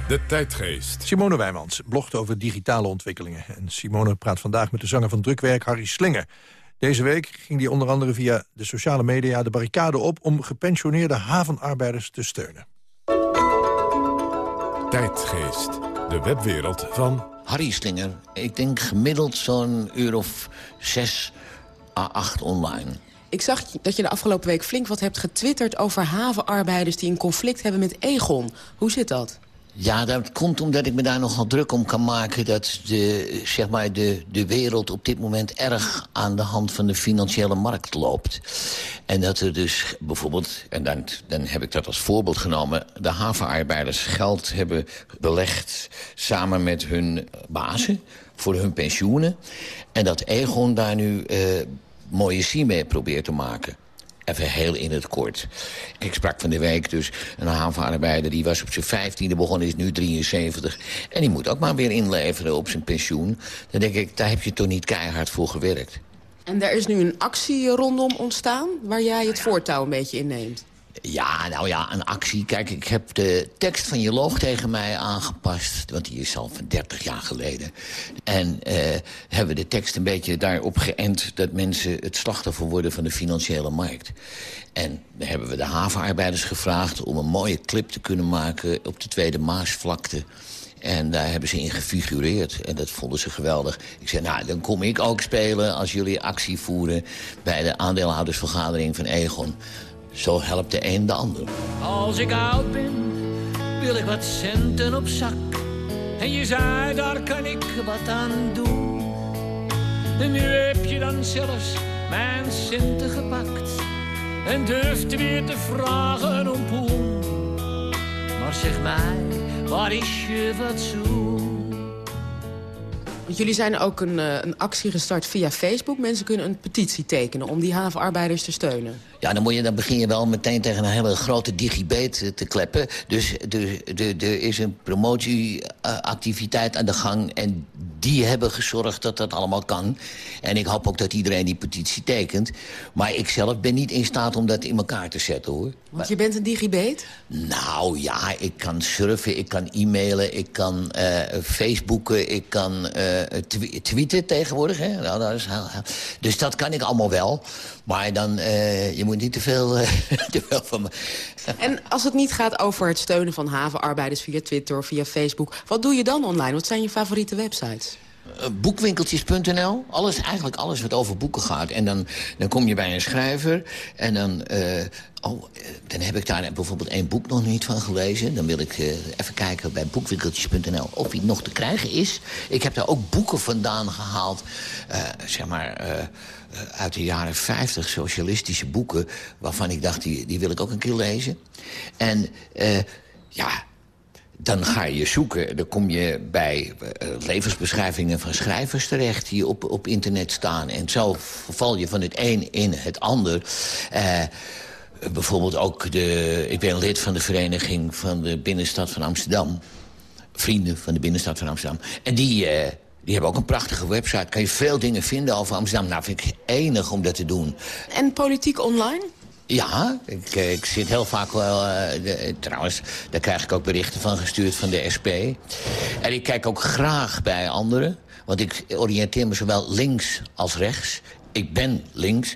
De tijdgeest.
Simone Wijmans blogt over digitale ontwikkelingen. En Simone praat vandaag met de zanger van drukwerk Harry Slinger. Deze week ging hij onder andere via de sociale media de barricade op... om gepensioneerde havenarbeiders te steunen.
Tijdgeest. De webwereld van...
Harry Slinger. Ik denk gemiddeld zo'n uur of zes à acht online.
Ik zag dat je de afgelopen week flink wat hebt getwitterd... over havenarbeiders die een conflict hebben met Egon. Hoe zit dat?
Ja, dat komt omdat ik me daar nogal druk om kan maken... dat de, zeg maar de, de wereld op dit moment erg aan de hand van de financiële markt loopt. En dat er dus bijvoorbeeld, en dan, dan heb ik dat als voorbeeld genomen... de havenarbeiders geld hebben belegd samen met hun bazen voor hun pensioenen. En dat Egon daar nu uh, mooie zie mee probeert te maken. Even heel in het kort. Ik sprak van de week dus een havenarbeider... die was op zijn vijftiende begonnen, is nu 73. En die moet ook maar weer inleveren op zijn pensioen. Dan denk ik, daar heb je toch niet keihard voor gewerkt.
En daar is nu een actie rondom ontstaan... waar jij het voortouw een beetje inneemt.
Ja, nou ja, een actie. Kijk, ik heb de tekst van je loog tegen mij aangepast. Want die is al van 30 jaar geleden. En uh, hebben de tekst een beetje daarop geënt... dat mensen het slachtoffer worden van de financiële markt. En dan hebben we de havenarbeiders gevraagd... om een mooie clip te kunnen maken op de Tweede Maasvlakte... En daar hebben ze in gefigureerd. En dat vonden ze geweldig. Ik zei, nou, dan kom ik ook spelen als jullie actie voeren... bij de aandeelhoudersvergadering van Egon. Zo helpt de een de ander.
Als ik oud ben, wil ik wat centen op zak. En je zei, daar kan ik wat aan doen. En nu heb je dan zelfs mijn centen gepakt. En durft weer te vragen om poen. Maar zeg mij, waar is je fatsoen?
Want jullie zijn ook een, eh, een actie gestart via Facebook. Mensen kunnen een petitie tekenen om die havenarbeiders te steunen.
Ja, dan, moet je, dan begin je wel meteen tegen een hele grote digibate te kleppen. Dus er is een promotieactiviteit aan de gang... en die hebben gezorgd dat dat allemaal kan. En ik hoop ook dat iedereen die petitie tekent. Maar ik zelf ben niet in staat om dat in elkaar te zetten, hoor.
Want je bent een digibate?
Nou ja, ik kan surfen, ik kan e-mailen, ik kan uh, facebooken... ik kan uh, tweeten tegenwoordig. Hè? Nou, dat is Dus dat kan ik allemaal wel. Maar dan, uh, je moet niet te veel, uh, <laughs> te veel van me...
En als het niet gaat over het steunen van havenarbeiders via Twitter of via Facebook... wat doe je dan online? Wat zijn je favoriete websites?
Uh, boekwinkeltjes.nl. Alles, eigenlijk alles wat over boeken gaat. En dan, dan kom je bij een schrijver en dan... Uh, oh, dan heb ik daar bijvoorbeeld één boek nog niet van gelezen. Dan wil ik uh, even kijken bij boekwinkeltjes.nl of die nog te krijgen is. Ik heb daar ook boeken vandaan gehaald. zeg maar uit de jaren 50 socialistische boeken... waarvan ik dacht, die, die wil ik ook een keer lezen. En uh, ja, dan ga je zoeken. Dan kom je bij uh, levensbeschrijvingen van schrijvers terecht... die op, op internet staan. En zo val je van het een in het ander... Uh, bijvoorbeeld ook de... Ik ben lid van de vereniging van de binnenstad van Amsterdam. Vrienden van de binnenstad van Amsterdam. En die, uh, die hebben ook een prachtige website. Kan je veel dingen vinden over Amsterdam. Nou, vind ik enig om dat te doen.
En politiek online?
Ja, ik, eh, ik zit heel vaak wel... Uh, de, trouwens, daar krijg ik ook berichten van gestuurd van de SP. En ik kijk ook graag bij anderen. Want ik oriënteer me zowel links als rechts. Ik ben links,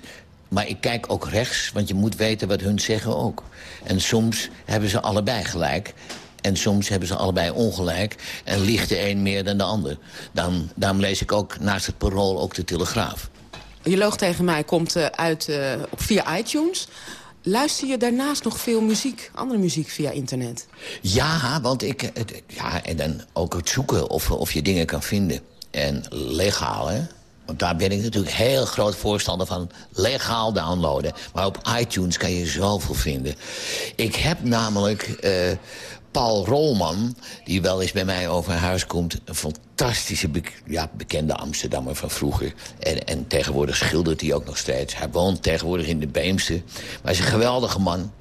maar ik kijk ook rechts. Want je moet weten wat hun zeggen ook. En soms hebben ze allebei gelijk. En soms hebben ze allebei ongelijk en liegt de een meer dan de ander. Dan, daarom lees ik ook naast het parool ook de Telegraaf.
Je loog tegen mij komt uh, uit uh, via iTunes. Luister je daarnaast nog veel muziek, andere muziek via internet?
Ja, want ik... het- Ja, en dan ook het zoeken of, of je dingen kan vinden. En legaal, hè. Want daar ben ik natuurlijk heel groot voorstander van legaal downloaden. Maar op iTunes kan je zoveel vinden. Ik heb namelijk eh, Paul Rolman, die wel eens bij mij over huis komt... een fantastische, ja, bekende Amsterdammer van vroeger. En, en tegenwoordig schildert hij ook nog steeds. Hij woont tegenwoordig in de Beemster. Maar hij is een geweldige man.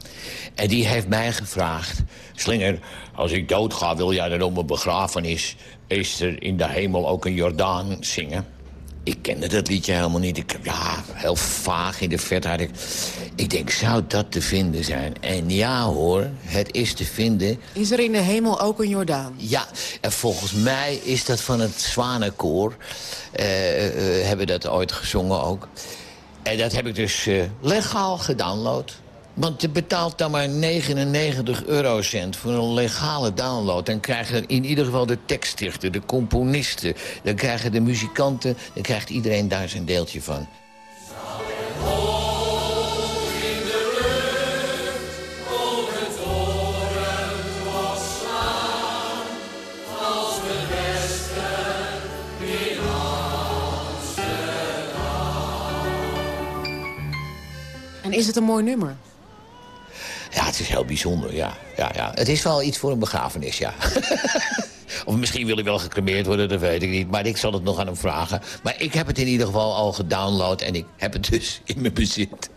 En die heeft mij gevraagd... Slinger, als ik doodga, wil jij dan op mijn begrafenis... is er in de hemel ook een Jordaan zingen? Ik kende dat liedje helemaal niet. Ik, ja, heel vaag in de verte had ik... Ik denk, zou dat te vinden zijn? En ja hoor, het is te vinden.
Is er in de hemel ook een Jordaan?
Ja, en volgens mij is dat van het Zwanenkoor. Eh, eh, hebben dat ooit gezongen ook. En dat heb ik dus legaal gedownload. Want je betaalt dan maar 99 eurocent voor een legale download. Dan krijgen in ieder geval de tekstdichter, de componisten... dan krijgen de muzikanten, dan krijgt iedereen daar zijn deeltje van.
En is het een mooi nummer?
Ja, het is heel bijzonder, ja. ja, ja. Het is wel iets voor een begrafenis, ja. <laughs> of misschien wil hij wel gecremeerd worden, dat weet ik niet. Maar ik zal het nog aan hem vragen. Maar ik heb het in ieder geval al gedownload... en ik heb het dus in mijn bezit.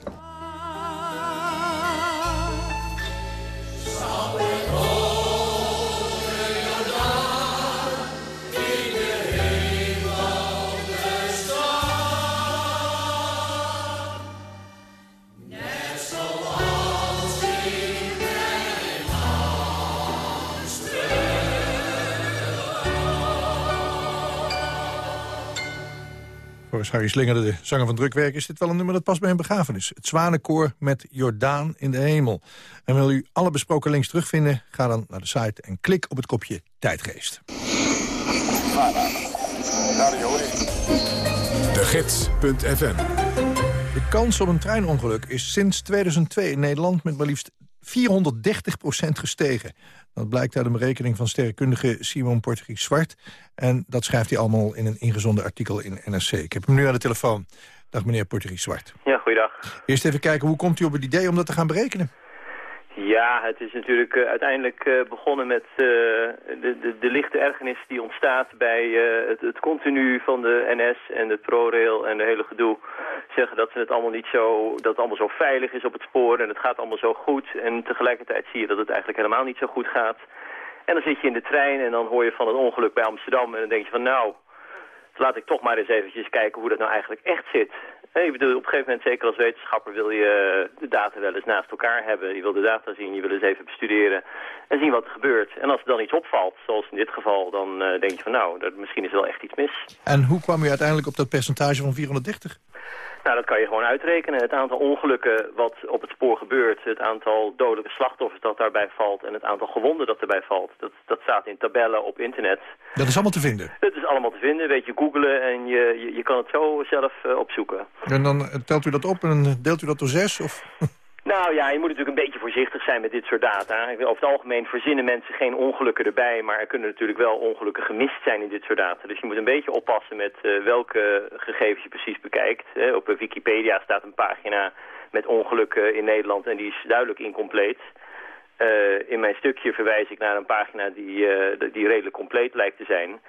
Volgens Harry Slinger, de zanger van Drukwerk... is dit wel een nummer dat past bij een begrafenis. Het Zwanenkoor met Jordaan in de hemel. En wil u alle besproken links terugvinden... ga dan naar de site en klik op het kopje Tijdgeest.
De Gids.fm
De kans op een treinongeluk is sinds 2002 in Nederland... met maar liefst 430% gestegen. Dat blijkt uit een berekening van sterrenkundige Simon Portugies Zwart. En dat schrijft hij allemaal in een ingezonden artikel in NRC. Ik heb hem nu aan de telefoon. Dag meneer Portugies Zwart.
Ja, goeiedag.
Eerst even kijken, hoe komt u op het idee om dat te gaan berekenen?
Ja, het is natuurlijk eh, uiteindelijk eh, begonnen met eh, de, de, de lichte ergernis die ontstaat bij het, het continu van de NS en het ProRail en de hele gedoe. Zeggen dat ze het allemaal niet zo, dat het allemaal zo veilig is op het spoor en het gaat allemaal zo goed. En tegelijkertijd zie je dat het eigenlijk helemaal niet zo goed gaat. En dan zit je in de trein en dan hoor je van het ongeluk bij Amsterdam en dan denk je van nou, laat ik toch maar eens eventjes kijken hoe dat nou eigenlijk echt zit. Hé, Ik bedoel, op een gegeven moment, zeker als wetenschapper, wil je de data wel eens naast elkaar hebben. Je wil de data zien, je wil eens even bestuderen en zien wat er gebeurt. En als er dan iets opvalt, zoals in dit geval, dan eh, denk je van nou, misschien is er wel echt iets mis.
En hoe kwam u uiteindelijk op dat percentage van 430?
Nou, dat kan je gewoon uitrekenen. Het aantal ongelukken wat op het spoor gebeurt, het aantal dodelijke slachtoffers dat daarbij valt en het aantal gewonden dat erbij valt, dat, dat staat in tabellen op internet.
Dat is allemaal te vinden.
Het is allemaal te vinden, weet je, googlen en je, je, je kan het zo zelf eh, opzoeken.
En dan eh, telt u dat op en deelt u dat door zes? Of? <laughs>
Nou ja, je moet natuurlijk een beetje voorzichtig zijn met dit soort data. Over het algemeen verzinnen mensen geen ongelukken erbij, maar er kunnen natuurlijk wel ongelukken gemist zijn in dit soort data. Dus je moet een beetje oppassen met eh, welke gegevens je precies bekijkt. Op eh, Wikipedia staat een pagina met ongelukken in Nederland en die is duidelijk incompleet. Eh, in mijn stukje verwijs ik naar een pagina die, die redelijk compleet lijkt te zijn.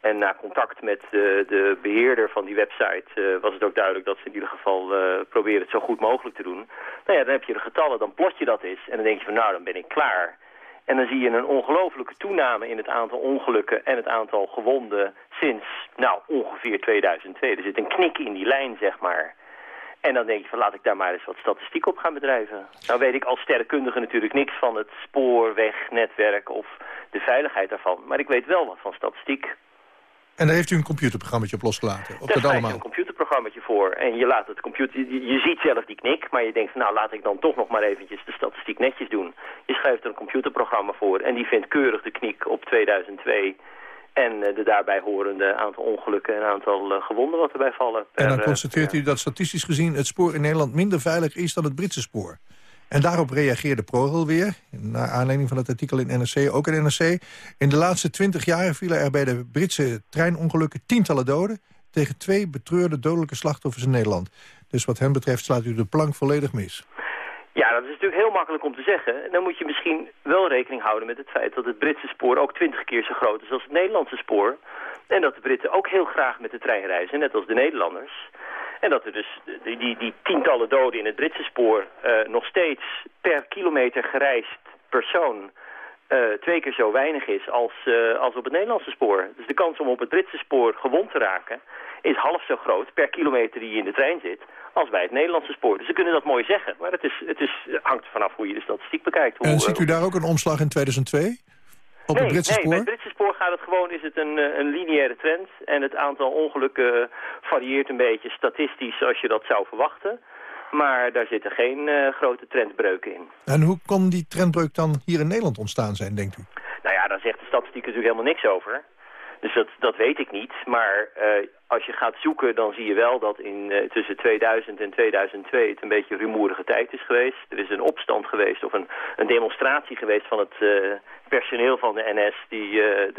En na contact met de, de beheerder van die website eh, was het ook duidelijk dat ze in ieder geval eh, proberen het zo goed mogelijk te doen. Nou ja, dan heb je de getallen, dan plot je dat eens en dan denk je van nou, dan ben ik klaar. En dan zie je een ongelofelijke toename in het aantal ongelukken en het aantal gewonden sinds nou ongeveer 2002. Er zit een knik in die lijn, zeg maar. En dan denk je van laat ik daar maar eens wat statistiek op gaan bedrijven. Nou weet ik als sterrenkundige natuurlijk niks van het spoorwegnetwerk of de veiligheid daarvan. Maar ik weet wel wat van statistiek.
En daar heeft u een computerprogrammaatje op losgelaten? Op
Daar
dat allemaal?
een computerprogrammaatje voor. En je laat het computer, je, je ziet zelf die knik, maar je denkt nou laat ik dan toch nog maar eventjes de statistiek netjes doen. Je schrijft er een computerprogramma voor en die vindt keurig de knik op 2002. En eh, de daarbij horende aantal ongelukken en aantal eh, gewonden wat erbij vallen.
En dan
eh,
constateert u dat statistisch gezien het spoor in Nederland minder veilig is dan het Britse spoor. En daarop reageerde ProRail weer, naar aanleiding van het artikel in NRC, ook in NRC. In de laatste twintig jaar vielen er bij de Britse treinongelukken tientallen doden... tegen twee betreurde dodelijke slachtoffers in Nederland. Dus wat hem betreft slaat u de plank volledig mis.
Ja, dat is natuurlijk heel makkelijk om te zeggen. Dan moet je misschien wel rekening houden met het feit dat het Britse spoor ook twintig keer zo groot is als het Nederlandse spoor. En dat de Britten ook heel graag met de trein reizen, net als de Nederlanders. En dat er dus die, die, die tientallen doden in het Britse spoor uh, nog steeds per kilometer gereisd persoon uh, twee keer zo weinig is als, uh, als op het Nederlandse spoor. Dus de kans om op het Britse spoor gewond te raken is half zo groot per kilometer die je in de trein zit als bij het Nederlandse spoor. Dus ze kunnen dat mooi zeggen, maar het, is, het is, hangt vanaf hoe je de statistiek bekijkt. Hoe,
en ziet u daar ook een omslag in 2002? Op
nee,
het Britse
nee,
spoor?
bij het Britse spoor gaat het gewoon, is het een, eh, een lineaire trend. En het aantal ongelukken varieert een beetje statistisch als je dat zou verwachten. Maar daar zitten geen uh, grote trendbreuken in.
En hoe kon die trendbreuk dan hier in Nederland ontstaan zijn, denkt u?
Nou ja, daar zegt de statistiek natuurlijk helemaal niks over. Dus dat, dat weet ik niet. Maar uh, als je gaat zoeken, dan zie je wel dat in, uh, tussen 2000 en 2002 het een beetje rumoerige tijd is geweest. Er is een opstand geweest of een, een demonstratie geweest van het uh, personeel van de NS... die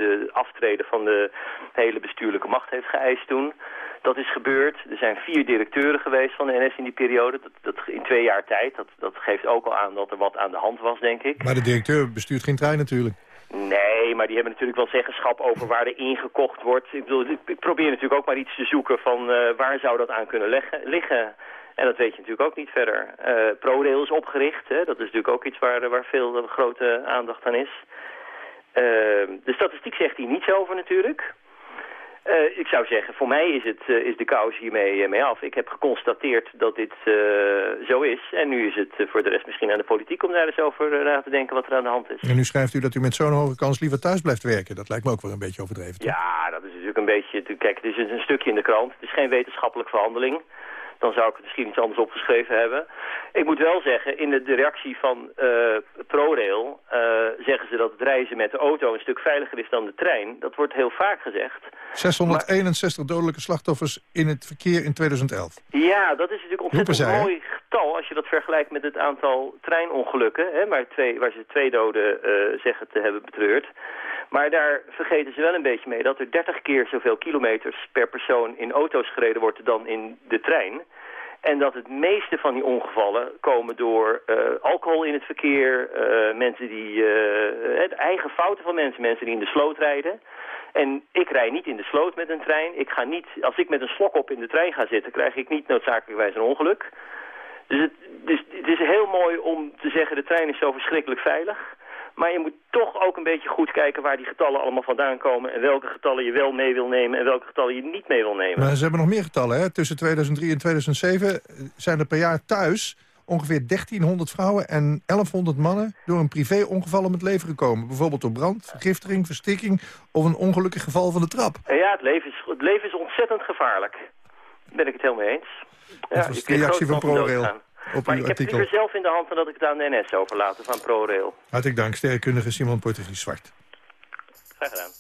de aftreden van de hele bestuurlijke macht heeft geëist toen. Dat is gebeurd. Er zijn vier directeuren geweest van de NS in die periode. Dat, dat, in twee jaar tijd. Dat, dat geeft ook al aan dat er wat aan de hand was, denk ik.
Maar de directeur bestuurt geen trein natuurlijk.
Nee, maar die hebben natuurlijk wel zeggenschap over waar er ingekocht wordt. Ik, bedoel, ik probeer natuurlijk ook maar iets te zoeken van uh, waar zou dat aan kunnen liggen. En dat weet je natuurlijk ook niet verder. Uh, ProRail is opgericht, hè? dat is natuurlijk ook iets waar, waar veel grote aandacht aan is. de statistiek zegt hier niets over natuurlijk. Uh, ik zou zeggen, voor mij is, het, uh, is de kous hiermee uh, mee af. Ik heb geconstateerd dat dit zo is. En nu is het voor de rest misschien aan de politiek om daar eens over na te denken wat er aan de hand is.
En nu schrijft u dat u met zo'n hoge kans liever thuis blijft werken. Dat lijkt me ook wel een beetje overdreven. Toch?
Ja, dat is natuurlijk een beetje... Kijk, het is een stukje in de krant. Het is geen wetenschappelijke verhandeling dan zou ik het misschien iets anders opgeschreven hebben. Ik moet wel zeggen, in de, de reactie van uh, ProRail uh, zeggen ze dat het reizen met de auto een stuk veiliger is dan de trein. Dat wordt heel vaak gezegd.
661 maar... dodelijke slachtoffers in het verkeer in 2011.
Ja, dat is natuurlijk ontzettend een mooi getal als je dat vergelijkt met het aantal treinongelukken. Hè, maar twee, waar ze twee doden uh, zeggen te hebben betreurd. Maar daar vergeten ze wel een beetje mee dat er 30 keer zoveel kilometers per persoon in auto's gereden wordt dan in de trein. En dat het meeste van die ongevallen komen door uh, alcohol in het verkeer, uh, mensen die, uh, eigen fouten van mensen, mensen die in de sloot rijden. En ik rij niet in de sloot met een trein. Ik ga niet, als ik met een slok op in de trein ga zitten, krijg ik niet noodzakelijkwijs een ongeluk. Dus het, dus het is heel mooi om te zeggen, de trein is zo verschrikkelijk veilig. Maar je moet toch ook een beetje goed kijken waar die getallen allemaal vandaan komen... en welke getallen je wel mee wil nemen en welke getallen je niet mee wil nemen.
Maar ze hebben nog meer getallen, hè? Tussen 2003 en 2007 zijn er per jaar thuis ongeveer 1300 vrouwen en 1100 mannen... door een privé-ongeval om het leven gekomen. Bijvoorbeeld door brand, vergiftiging, verstikking of een ongelukkig geval van de trap.
Ja, het leven is, het leven is ontzettend gevaarlijk. Daar ben ik het helemaal mee eens.
Ja, dat was de reactie van ProRail. Op
maar ik
artikel.
heb het zelf in de hand van dat ik het aan de NS overlaten van ProRail.
Hartelijk dank, sterrenkundige Simon Portugies Zwart.
Graag gedaan.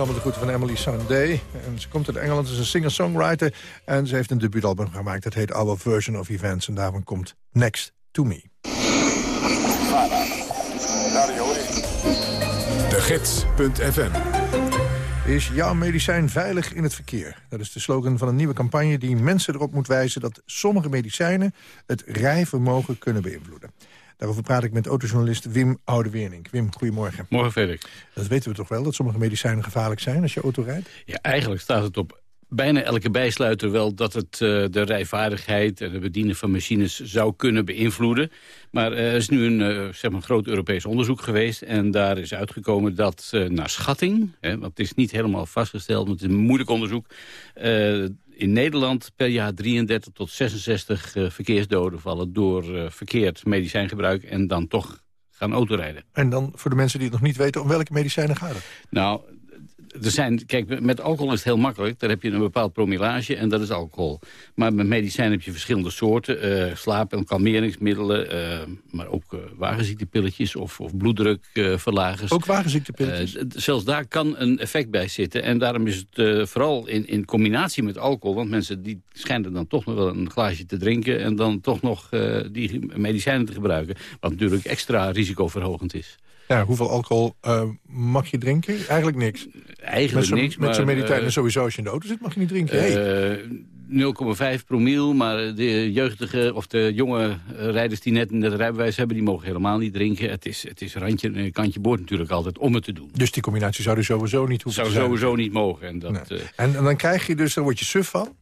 Allemaal de groeten van Emily Sandé. En ze komt uit Engeland, ze is een singer-songwriter. En ze heeft een debuutalbum gemaakt, dat heet Our Version of Events. En daarvan komt Next to Me.
De Gids.fm
Is jouw medicijn veilig in het verkeer? Dat is de slogan van een nieuwe campagne die mensen erop moet wijzen... dat sommige medicijnen het rijvermogen kunnen beïnvloeden. Daarover praat ik met autojournalist Wim Oudewernink. Wim, goedemorgen.
Morgen, Felix.
Dat weten we toch wel, dat sommige medicijnen gevaarlijk zijn als je auto rijdt?
Ja, eigenlijk staat het op bijna elke bijsluiter wel dat het uh, de rijvaardigheid en het bedienen van machines zou kunnen beïnvloeden. Maar er is nu een uh, zeg maar groot Europees onderzoek geweest en daar is uitgekomen dat naar schatting, hè, want het is niet helemaal vastgesteld, want het is een moeilijk onderzoek, in Nederland per jaar 33 tot 66 verkeersdoden vallen door verkeerd medicijngebruik en dan toch gaan autorijden.
En dan voor de mensen die het nog niet weten, om welke medicijnen gaat het?
Nou, er zijn, kijk, met alcohol is het heel makkelijk. Daar heb je een bepaald promillage en dat is alcohol. Maar met medicijnen heb je verschillende soorten. Uh, slaap- en kalmeringsmiddelen, uh, maar ook uh, wagenziektepilletjes of, of bloeddrukverlagers.
ook wagenziektepilletjes?
zelfs daar kan een effect bij zitten. En daarom is het vooral in, in combinatie met alcohol... want mensen die schijnen dan toch nog wel een glaasje te drinken... en dan toch nog die medicijnen te gebruiken. Wat natuurlijk extra risicoverhogend is.
Ja, hoeveel alcohol uh, mag je drinken? Eigenlijk niks.
Eigenlijk
met
niks.
Met zo'n mediteit,
uh,
sowieso als je in de auto zit, mag je niet drinken. Hey.
Uh, 0,5 promiel, maar de jeugdige of de jonge rijders die net het rijbewijs hebben... die mogen helemaal niet drinken. Het is, het is randje en kantje boord natuurlijk altijd om het te doen.
Dus die combinatie zou er sowieso niet hoeven
zou
te zijn?
Zou sowieso niet mogen. En, dat,
nee. en, en, dan krijg je dus, dan word je suf van?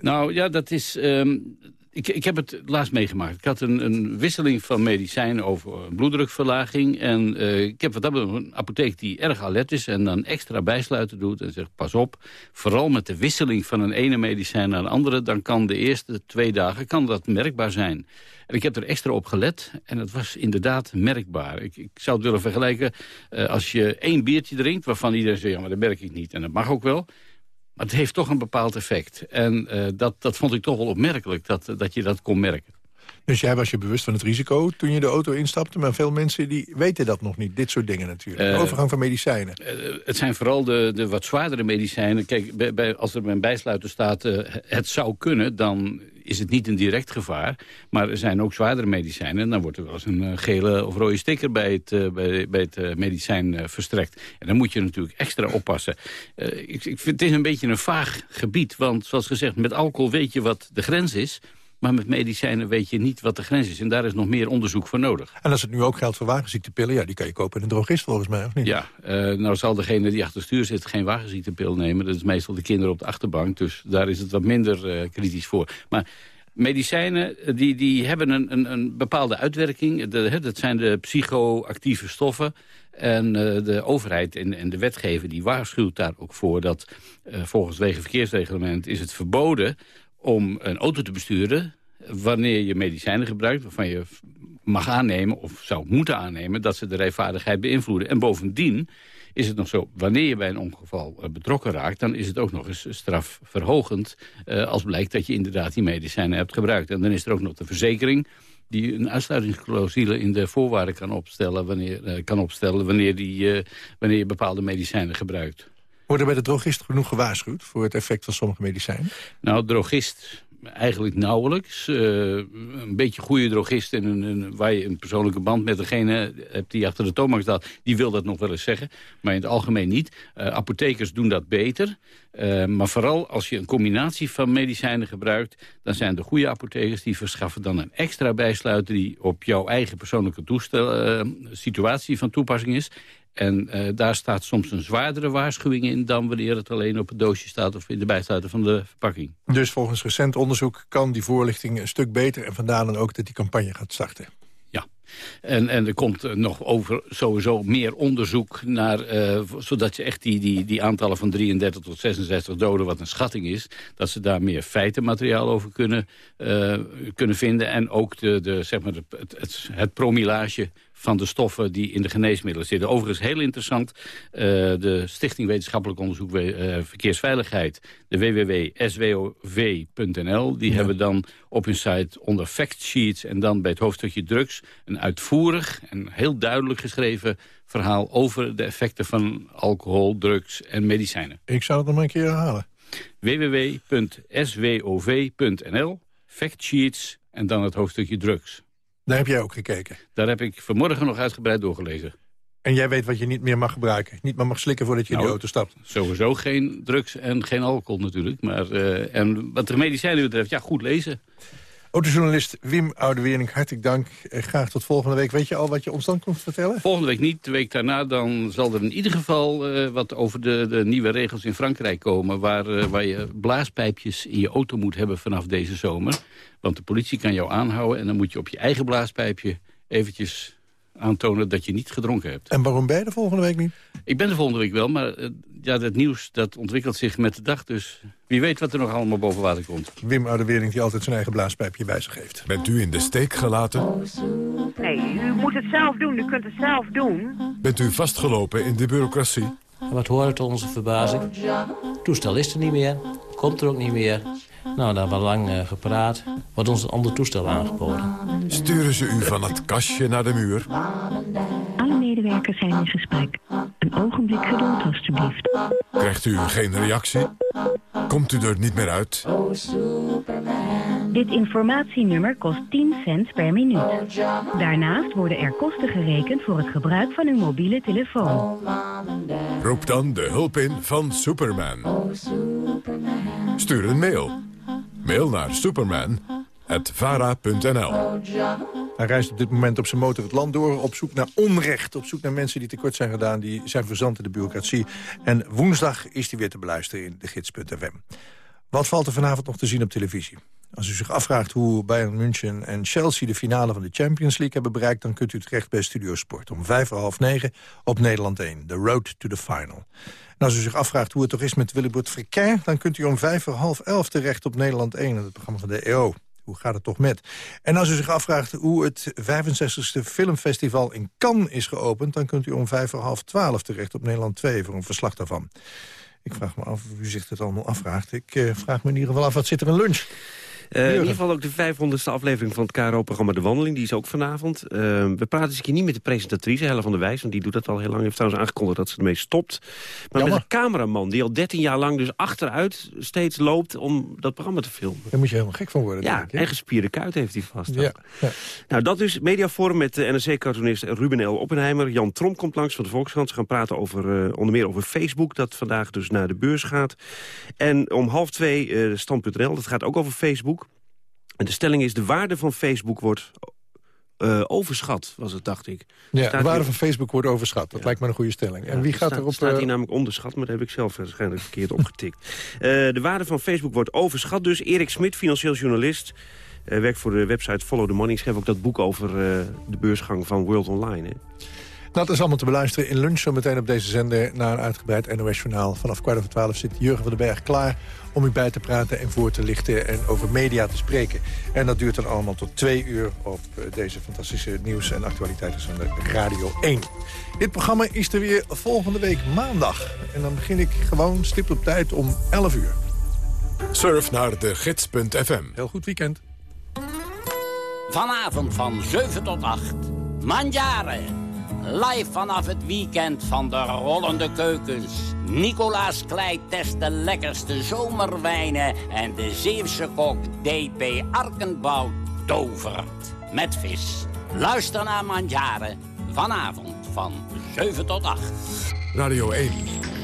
Nou ja, dat is... Um, ik, ik heb het laatst meegemaakt. Ik had een, een wisseling van medicijnen over bloeddrukverlaging. En uh, ik heb wat dat een apotheek die erg alert is... en dan extra bijsluiten doet en zegt, pas op. Vooral met de wisseling van een ene medicijn naar een andere... dan kan de eerste twee dagen kan dat merkbaar zijn. En ik heb er extra op gelet en het was inderdaad merkbaar. Ik, ik zou het willen vergelijken uh, als je één biertje drinkt... waarvan iedereen zegt, ja, maar dat merk ik niet. En dat mag ook wel. Maar het heeft toch een bepaald effect. En uh, dat, dat vond ik toch wel opmerkelijk, dat, dat je dat kon merken.
Dus jij was je bewust van het risico toen je de auto instapte... maar veel mensen die weten dat nog niet, dit soort dingen natuurlijk. De overgang van medicijnen.
Uh, het zijn vooral de, de wat zwaardere medicijnen. Kijk, bij, bij, als er bij een bijsluiter staat, uh, het zou kunnen... dan is het niet een direct gevaar. Maar er zijn ook zwaardere medicijnen. En dan wordt er wel eens een gele of rode sticker bij het, uh, bij, het medicijn uh, verstrekt. En dan moet je natuurlijk extra oppassen. Ik, ik vind het is een beetje een vaag gebied. Want zoals gezegd, met alcohol weet je wat de grens is... Maar met medicijnen weet je niet wat de grens is. En daar is nog meer onderzoek voor nodig.
En als het nu ook geldt voor wagenziektepillen... ja, die kan je kopen in een drogist volgens mij, of niet?
Ja, uh, nou zal degene die achter stuur zit geen wagenziektepil nemen. Dat is meestal de kinderen op de achterbank. Dus daar is het wat minder uh, kritisch voor. Maar medicijnen die, die hebben een, een, een bepaalde uitwerking. De, dat zijn de psychoactieve stoffen. En uh, de overheid en, en, de wetgever die waarschuwt daar ook voor... dat uh, volgens het wegenverkeersreglement is het verboden om een auto te besturen wanneer je medicijnen gebruikt... waarvan je mag aannemen of zou moeten aannemen... dat ze de rijvaardigheid beïnvloeden. En bovendien is het nog zo, wanneer je bij een ongeval betrokken raakt... dan is het ook nog eens strafverhogend... Uh, als blijkt dat je inderdaad die medicijnen hebt gebruikt. En dan is er ook nog de verzekering die een uitsluitingsclausule in de voorwaarden kan opstellen... wanneer, uh, kan opstellen wanneer, die, wanneer je bepaalde medicijnen gebruikt.
Worden bij de drogist genoeg gewaarschuwd voor het effect van sommige medicijnen?
Nou, drogist eigenlijk nauwelijks. Uh, een beetje goede drogist en een, waar je een persoonlijke band met degene hebt die achter de toonbank staat, die wil dat nog wel eens zeggen, maar in het algemeen niet. Uh, apothekers doen dat beter, uh, maar vooral als je een combinatie van medicijnen gebruikt, dan zijn de goede apothekers die verschaffen dan een extra bijsluiter die op jouw eigen persoonlijke toestel, situatie van toepassing is. En uh, daar staat soms een zwaardere waarschuwing in... dan wanneer het alleen op het doosje staat of in de bijsluiter van de verpakking.
Dus volgens recent onderzoek kan die voorlichting een stuk beter... en vandaar dan ook dat die campagne gaat starten.
Ja. En, en er komt nog over sowieso meer onderzoek naar... Uh, zodat je echt die, die, die aantallen van 33 tot 66 doden, wat een schatting is... dat ze daar meer feitenmateriaal over kunnen, uh, kunnen vinden. En ook de, de, zeg maar het, het, het promillage van de stoffen die in de geneesmiddelen zitten. Overigens heel interessant, uh, de Stichting Wetenschappelijk Onderzoek uh, Verkeersveiligheid, de www.swov.nl, die hebben dan op hun site onder factsheets en dan bij het hoofdstukje drugs een uitvoerig en heel duidelijk geschreven verhaal over de effecten van alcohol, drugs en medicijnen.
Ik zou het nog maar een keer herhalen.
www.swov.nl, factsheets en dan het hoofdstukje drugs.
Daar heb jij ook gekeken?
Daar heb ik vanmorgen nog uitgebreid doorgelezen.
En jij weet wat je niet meer mag gebruiken? Niet meer mag slikken voordat je in de
Nou,
auto stapt?
Sowieso geen drugs en geen alcohol natuurlijk. Maar, eh, en wat de medicijnen betreft, ja, goed lezen.
Autojournalist Wim Oudewering, hartelijk dank. Eh, graag tot volgende week. Weet je al wat je ons dan komt vertellen?
Volgende week niet. De week daarna dan zal er in ieder geval eh, wat over de, de nieuwe regels in Frankrijk komen... Waar, eh, waar je blaaspijpjes in je auto moet hebben vanaf deze zomer. Want de politie kan jou aanhouden en dan moet je op je eigen blaaspijpje eventjes aantonen dat je niet gedronken hebt.
En waarom ben je de volgende week niet?
Ik ben de volgende week wel, maar eh, ja, het nieuws dat ontwikkelt zich met de dag. Dus wie weet wat er nog allemaal boven water komt.
Wim Oudewering die altijd zijn eigen blaaspijpje bij zich heeft.
Bent u in de steek gelaten?
Nee, u moet het zelf doen. U kunt het zelf doen.
Bent u vastgelopen in de bureaucratie?
En wat horen tot onze verbazing? Het toestel is er niet meer. Komt er ook niet meer. Nou, daar hebben we lang eh, gepraat. Wordt ons een ander toestel aangeboden.
Sturen ze u van het kastje naar de muur?
Alle medewerkers zijn in gesprek. Een ogenblik geduld, alstublieft.
Krijgt u geen reactie? Komt u er niet meer uit?
Dit informatienummer kost 10 cent per minuut. Daarnaast worden er kosten gerekend voor het gebruik van uw mobiele telefoon.
Roep dan de hulp in van Superman. Stuur een mail. Mail naar superman.vara.nl
Hij reist op dit moment op zijn motor het land door... op zoek naar onrecht, op zoek naar mensen die tekort zijn gedaan... die zijn verzand in de bureaucratie. En woensdag is hij weer te beluisteren in de gids.fm. Wat valt er vanavond nog te zien op televisie? Als u zich afvraagt hoe Bayern München en Chelsea de finale van de Champions League hebben bereikt... dan kunt u terecht bij Studio Sport om vijf voor half negen op Nederland 1. The Road to the Final. Als u zich afvraagt hoe het toch is met Willebert Verkeer... dan kunt u om vijf voor half elf terecht op Nederland 1, het programma van de EO. Hoe gaat het toch met? En als u zich afvraagt hoe het 65e filmfestival in Cannes is geopend... dan kunt u om vijf voor half twaalf terecht op Nederland 2 voor een verslag daarvan. Ik vraag me af of u zich dit allemaal afvraagt. Ik eh, vraag me in ieder geval af, wat zit er in lunch?
Uh, in ieder geval ook de 500ste aflevering van het KRO-programma De Wandeling. Die is ook vanavond. Uh, we praten keer niet met de presentatrice, Helle van der Wijs. Want die doet dat al heel lang. heeft trouwens aangekondigd dat ze ermee stopt. Maar
Jammer.
met een cameraman die al 13 jaar lang dus achteruit steeds loopt... om dat programma te filmen.
Daar moet je helemaal gek van worden,
Ja,
denk ik,
en gespierde kuit heeft hij vast.
Ja, ja.
Nou, dat dus Mediaforum met de NRC-cartoonist Ruben L. Oppenheimer. Jan Tromp komt langs van de Volkskrant. Ze gaan praten over, eh, onder meer over Facebook, dat vandaag dus naar de beurs gaat. En om half twee eh stand.nl, dat gaat ook over Facebook. En de stelling is, de waarde van Facebook wordt eh, overschat, was het, dacht ik.
Ja, de waarde van Facebook wordt overschat. Dat lijkt me een goede stelling. En wie gaat
staat,
erop...
staat
eh,
hier namelijk onderschat, maar dat heb ik zelf waarschijnlijk verkeerd opgetikt. Eh, de waarde van Facebook wordt overschat. Dus Erik Smit, financieel journalist, eh, werkt voor de website Follow the Money. Schreef ook dat boek over eh, de beursgang van World Online. Hè.
Dat is allemaal te beluisteren in lunch zometeen op deze zender... na een uitgebreid NOS-journaal. Vanaf kwart over twaalf zit Jurgen van den Berg klaar om u bij te praten en voor te lichten en over media te spreken. En dat duurt dan allemaal tot twee uur op eh, deze fantastische nieuws- en actualiteitenzender Radio 1. Dit programma is er weer volgende week maandag. En dan begin ik gewoon stipt op tijd om 11 uur.
Surf naar de gids.fm.
Heel goed weekend.
Vanavond van 7 tot 8. Mandjaren. Live vanaf het weekend van de rollende keukens. Nicolaas Klei test de lekkerste zomerwijnen. En de Zeeuwse kok D.P. Arkenbout tovert met vis. Luister naar Mandjaren. Vanavond van 7 tot 8.
Radio 1.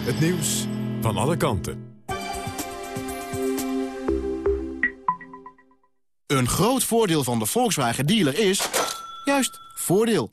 Het nieuws van alle kanten.
Een groot voordeel van de Volkswagen dealer is... juist, voordeel.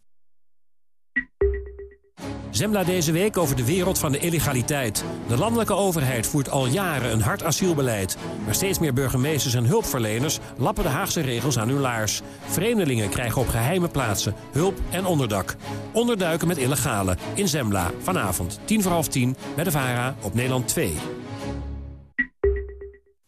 Zembla deze week over de wereld van de illegaliteit. De landelijke overheid voert al jaren een hard asielbeleid. Maar steeds meer burgemeesters en hulpverleners lappen de Haagse regels aan hun laars. Vreemdelingen krijgen op geheime plaatsen hulp en onderdak. Onderduiken met illegale in Zembla. Vanavond, tien voor half tien, bij de VARA op Nederland 2.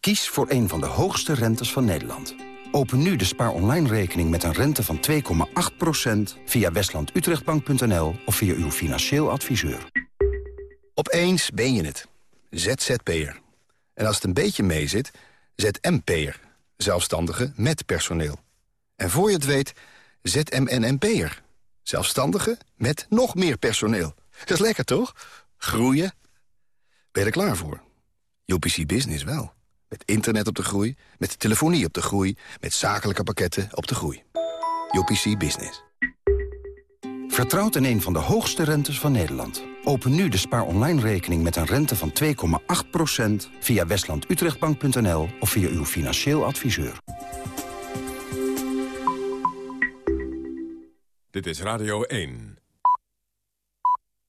Kies voor een van de hoogste rentes van Nederland. Open nu de Spaar Online rekening met een rente van 2,8% via westlandutrechtbank.nl of via uw financieel adviseur.
Opeens ben je het. ZZP'er. En als het een beetje meezit, ZMP'er. Zelfstandige met personeel. En voor je het weet, ZMNMP'er. Zelfstandige met nog meer personeel. Dat is lekker, toch? Groeien. Ben je er klaar voor? UPC Business wel. Met internet op de groei, met telefonie op de groei... met zakelijke pakketten op de groei. UPC Business.
Vertrouwd in een van de hoogste rentes van Nederland. Open nu de Spaar Online rekening met een rente van 2,8% via westlandutrechtbank.nl of via uw financieel adviseur.
Dit is Radio 1.